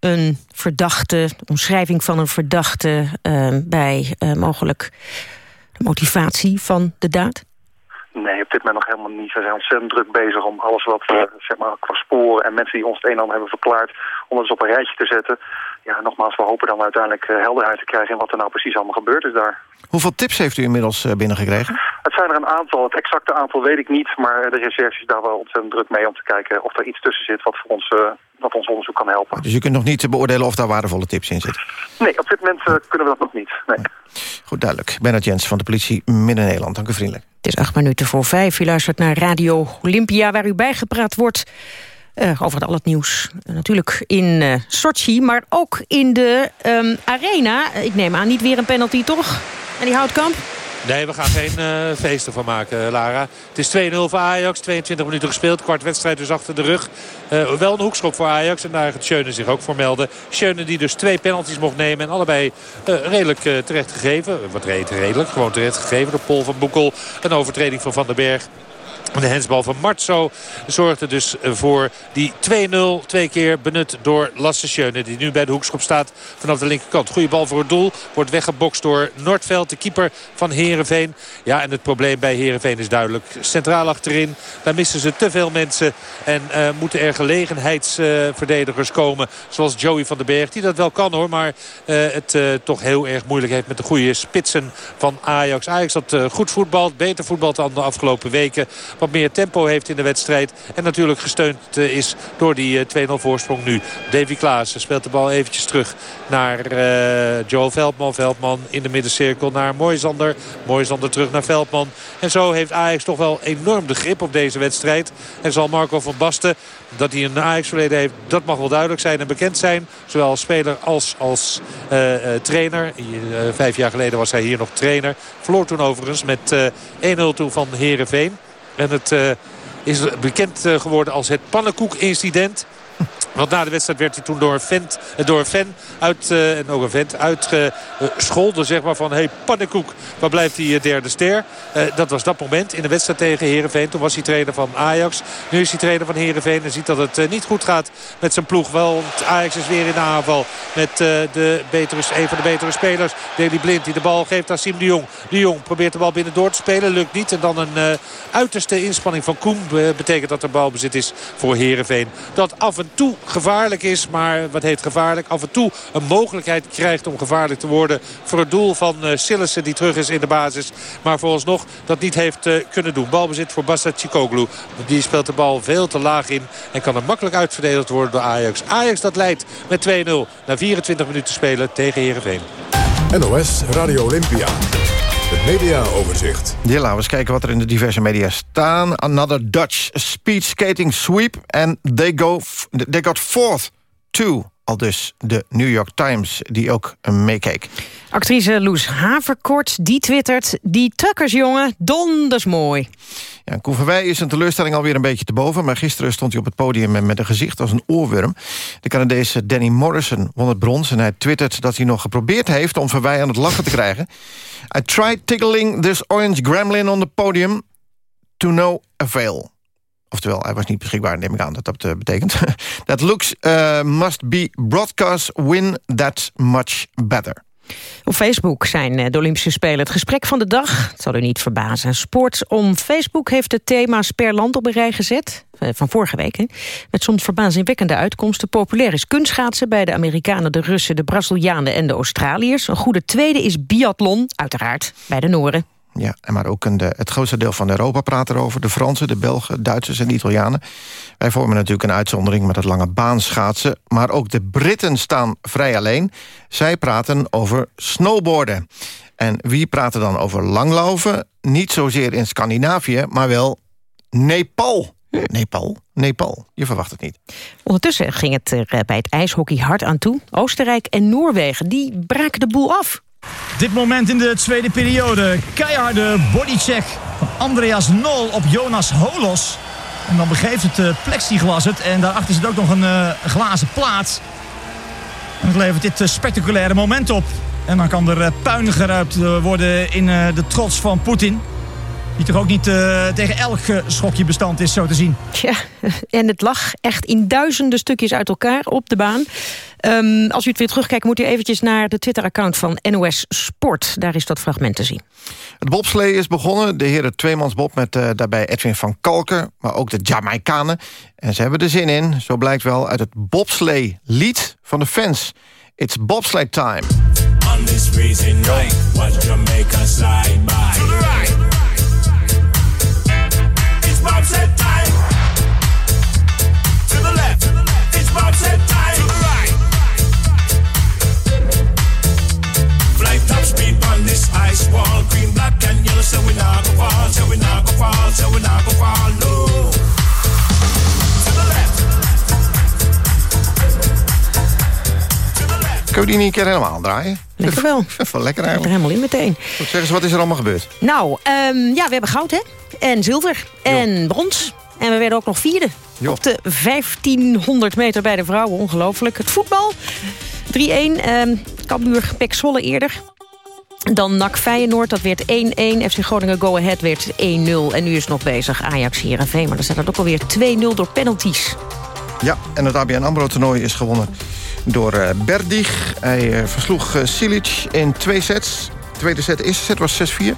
een verdachte, omschrijving van een verdachte... ehm, bij eh, mogelijk de motivatie van de daad? Nee, op dit moment nog helemaal niet. We zijn ontzettend druk bezig om alles wat eh, zeg maar, qua sporen... en mensen die ons het een en ander hebben verklaard... om het eens op een rijtje te zetten. Ja, nogmaals, we hopen dan uiteindelijk eh, helderheid te krijgen... in wat er nou precies allemaal gebeurd is daar. Hoeveel tips heeft u inmiddels eh, binnengekregen? Het zijn er een aantal. Het exacte aantal weet ik niet. Maar de recherche is daar wel ontzettend druk mee om te kijken of er iets tussen zit wat voor ons, eh, wat ons onderzoek kan helpen. Dus u kunt nog niet beoordelen of daar waardevolle tips in zitten. Nee, op dit moment kunnen we dat nog niet. Nee. Goed, duidelijk. Bernard Jens van de politie Midden-Nederland. Dank u vriendelijk. Het is acht minuten voor vijf. U luistert naar Radio Olympia, waar u bijgepraat wordt... eh, over al het nieuws. Natuurlijk in eh Sochi, maar ook in de ehm, arena. Ik neem aan, niet weer een penalty, toch? En die houtkamp? Nee, we gaan geen eh, feesten van maken, Lara. Het is 2-0 voor Ajax, 22 minuten gespeeld. Kwart wedstrijd dus achter de rug. Wel een hoekschop voor Ajax en daar gaat Schöne zich ook voor melden. Schöne die dus twee penalties mocht nemen en allebei redelijk terecht gegeven. Wat redelijk, gewoon terecht gegeven door Paul van Boekel. Een overtreding van Van den Berg. De hensbal van Martso zorgde dus voor die 2-0. Twee keer benut door Lasse Schöne. Die nu bij de hoekschop staat vanaf de linkerkant. Goede bal voor het doel. Wordt weggebokst door Noordveld, de keeper van Herenveen. Ja, en het probleem bij Herenveen is duidelijk. Centraal achterin. Daar missen ze te veel mensen. En eh, moeten er gelegenheidsverdedigers komen. Zoals Joey van den Berg. Die dat wel kan hoor. Maar eh, het eh, toch heel erg moeilijk heeft met de goede spitsen van Ajax. Ajax dat goed voetbalt. Beter voetbalt dan de afgelopen weken. Wat meer tempo heeft in de wedstrijd. En natuurlijk gesteund eh, is door die eh, 2-0 voorsprong nu. Davy Klaassen speelt de bal eventjes terug naar eh Joel Veldman. Veldman in de middencirkel naar Moisander. Moisander terug naar Veldman. En zo heeft Ajax toch wel enorm de grip op deze wedstrijd. En zal Marco van Basten, dat hij een Ajax-verleden heeft... dat mag wel duidelijk zijn en bekend zijn. Zowel als speler als als eh, eh, trainer. Eh, vijf jaar geleden was hij hier nog trainer. Verloor toen overigens met eh 1-0 toe van Herenveen. En het eh, is bekend eh, geworden als het pannenkoek-incident. Want na de wedstrijd werd hij toen door een, vent, door een fan uit, uh, en ook een vent uitgescholden. Zeg maar van, hey pannenkoek, waar blijft die derde ster? Dat was dat moment in de wedstrijd tegen Heerenveen. Toen was hij trainer van Ajax. Nu is hij trainer van Heerenveen en ziet dat het niet goed gaat met zijn ploeg. Want Ajax is weer in de aanval met de betere, een van de betere spelers. Deli Blind die de bal geeft aan Siem de Jong. De Jong probeert de bal binnen door te spelen. Lukt niet. En dan een uiterste inspanning van Koen betekent dat er balbezit is voor Heerenveen. Dat af en toe gevaarlijk is. Maar wat heet gevaarlijk? Af en toe een mogelijkheid krijgt om gevaarlijk te worden. Voor het doel van uh, Sillissen die terug is in de basis. Maar vooralsnog dat niet heeft uh, kunnen doen. Balbezit voor Bassa Chikoglu. Die speelt de bal veel te laag in. En kan er makkelijk uitverdedigd worden door Ajax. Ajax dat leidt met 2-0 na 24 minuten spelen tegen Heerenveen. NOS Radio Olympia. Het mediaoverzicht. Ja, laten we eens kijken wat er in de diverse media staan. Another Dutch speed skating sweep. And they, go they got fourth to al dus de New York Times, die ook meekeek. Actrice Loes Haverkort, die twittert... die truckersjongen, donders mooi. Ja, Koen Verwij is een teleurstelling alweer een beetje te boven... maar gisteren stond hij op het podium met een gezicht als een oorworm. De Canadese Danny Morrison won het brons... en hij twittert dat hij nog geprobeerd heeft om Verwij aan het lachen te krijgen. I tried tickling this orange gremlin on the podium to no avail. Oftewel, hij was niet beschikbaar, neem ik aan dat dat uh, betekent. that looks uh, must be broadcast win that much better. Op Facebook zijn eh, de Olympische Spelen het gesprek van de dag. Het zal u niet verbazen. Sport om Facebook heeft de thema's per land op een rij gezet. Van vorige week. Hè. Met soms verbazingwekkende uitkomsten. Populair is kunstschaatsen bij de Amerikanen, de Russen, de Brazilianen en de Australiërs. Een goede tweede is biathlon, uiteraard, bij de Noren. Ja, maar ook een, het grootste deel van Europa praat erover. De Fransen, de Belgen, Duitsers en de Italianen. Wij vormen natuurlijk een uitzondering met het lange baanschaatsen. Maar ook de Britten staan vrij alleen. Zij praten over snowboarden. En wie praat er dan over langlaufen? Niet zozeer in Scandinavië, maar wel Nepal. Nepal, Nepal. Je verwacht het niet. Ondertussen ging het er eh, bij het ijshockey hard aan toe. Oostenrijk en Noorwegen die braken de boel af. Dit moment in de tweede periode. Keiharde bodycheck van Andreas Nol op Jonas Holos. En dan begeeft het uh, plexiglas het. En daarachter zit ook nog een uh, glazen plaat. En dat levert dit uh, spectaculaire moment op. En dan kan er puin geruipt worden in de trots van Poetin. Die toch ook niet tegen elk schokje bestand is, zo te zien. Ja, en het lag echt in duizenden stukjes uit elkaar op de baan. Um, als u het weer terugkijkt, moet u eventjes naar de Twitter-account van NOS Sport. Daar is dat fragment te zien. Het bobslee is begonnen. De heren tweemansbob met uh, daarbij Edwin van Kalker. Maar ook de Jamaicanen. En ze hebben er zin in. Zo blijkt wel uit het bobslee-lied van de fans. It's bobsleigh time. On this racing night, watch Jamaica slide by. To the right. Green, black and yellow, so we not go fall, so we not go fall, so we not fall, no. Kunnen we die niet een keer helemaal draaien? Lekker wel. Even lekker eigenlijk. Er helemaal in meteen. Zeg eens, wat is er allemaal gebeurd? Nou, um, ja, we hebben goud, hè? En zilver. En brons. En we werden ook nog vierde. Jo. Op de 1500 meter bij de vrouwen. Ongelooflijk. Het voetbal. 3-1. Um, ehm, Cambuur Pek Zwolle eerder. Dan NAC Feyenoord, dat werd 1-1. FC Groningen Go Ahead werd 1-0. En nu is nog bezig Ajax Heerenveen. Maar dan staat het ook alweer 2-0 door penalties. Ja, en het ABN AMRO-toernooi is gewonnen door uh, Berdig. Hij uh, versloeg uh, Silic in twee sets. De tweede set, eerste set was 6-4. De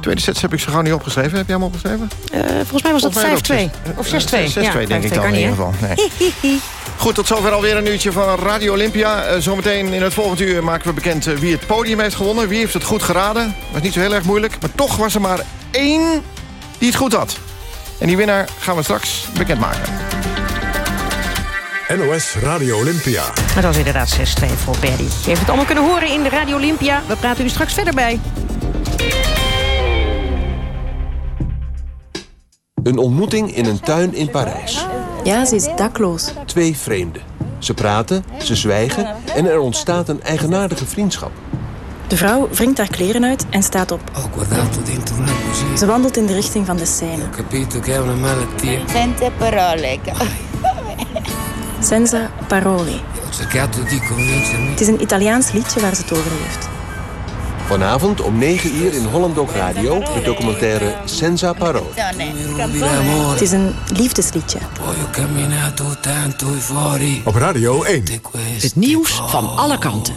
tweede set heb ik zo gauw niet opgeschreven. Heb jij hem opgeschreven? volgens mij was dat 5-2. Of 6-2. 6-2 ja, denk ik dan in ieder geval. Nee. Goed, tot zover alweer een uurtje van Radio Olympia. Uh, zometeen in het volgende uur maken we bekend wie het podium heeft gewonnen. Wie heeft het goed geraden? Was niet zo heel erg moeilijk. Maar toch was er maar één die het goed had. En die winnaar gaan we straks bekendmaken. NOS Radio Olympia. Dat was inderdaad 6-2 voor Berry. Je heeft het allemaal kunnen horen in de Radio Olympia. We praten u straks verder bij. Een ontmoeting in een tuin in Parijs. Ja, ze is dakloos. Twee vreemden. Ze praten, ze zwijgen en er ontstaat een eigenaardige vriendschap. De vrouw wringt haar kleren uit en staat op. Ze wandelt in de richting van de scène. Sente parole. Senza parole. Het is een Italiaans liedje waar ze het over heeft. Vanavond om 9 uur in Holland Doc Radio... de documentaire Senza Parole. Het is een liefdesliedje. Op Radio 1. Het nieuws van alle kanten.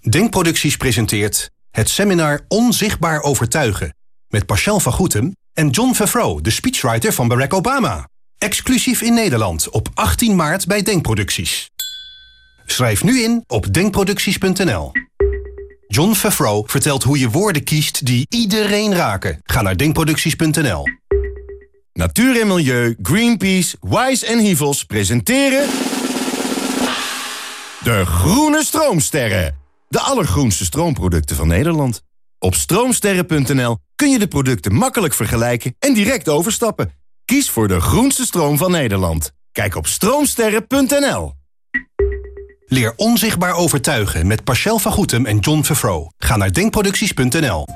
Denkproducties presenteert het seminar Onzichtbaar Overtuigen... met Pascal van Goetem en John Favreau, de speechwriter van Barack Obama. Exclusief in Nederland op 18 maart bij Denkproducties. Schrijf nu in op denkproducties.nl. John Favreau vertelt hoe je woorden kiest die iedereen raken. Ga naar denkproducties.nl. Natuur en Milieu, Greenpeace, Wise en Hivels presenteren... De Groene Stroomsterren. De allergroenste stroomproducten van Nederland. Op stroomsterren.nl kun je de producten makkelijk vergelijken en direct overstappen. Kies voor de groenste stroom van Nederland. Kijk op stroomsterren.nl. Leer onzichtbaar overtuigen met Pascal van Goetem en John Favreau. Ga naar denkproducties.nl.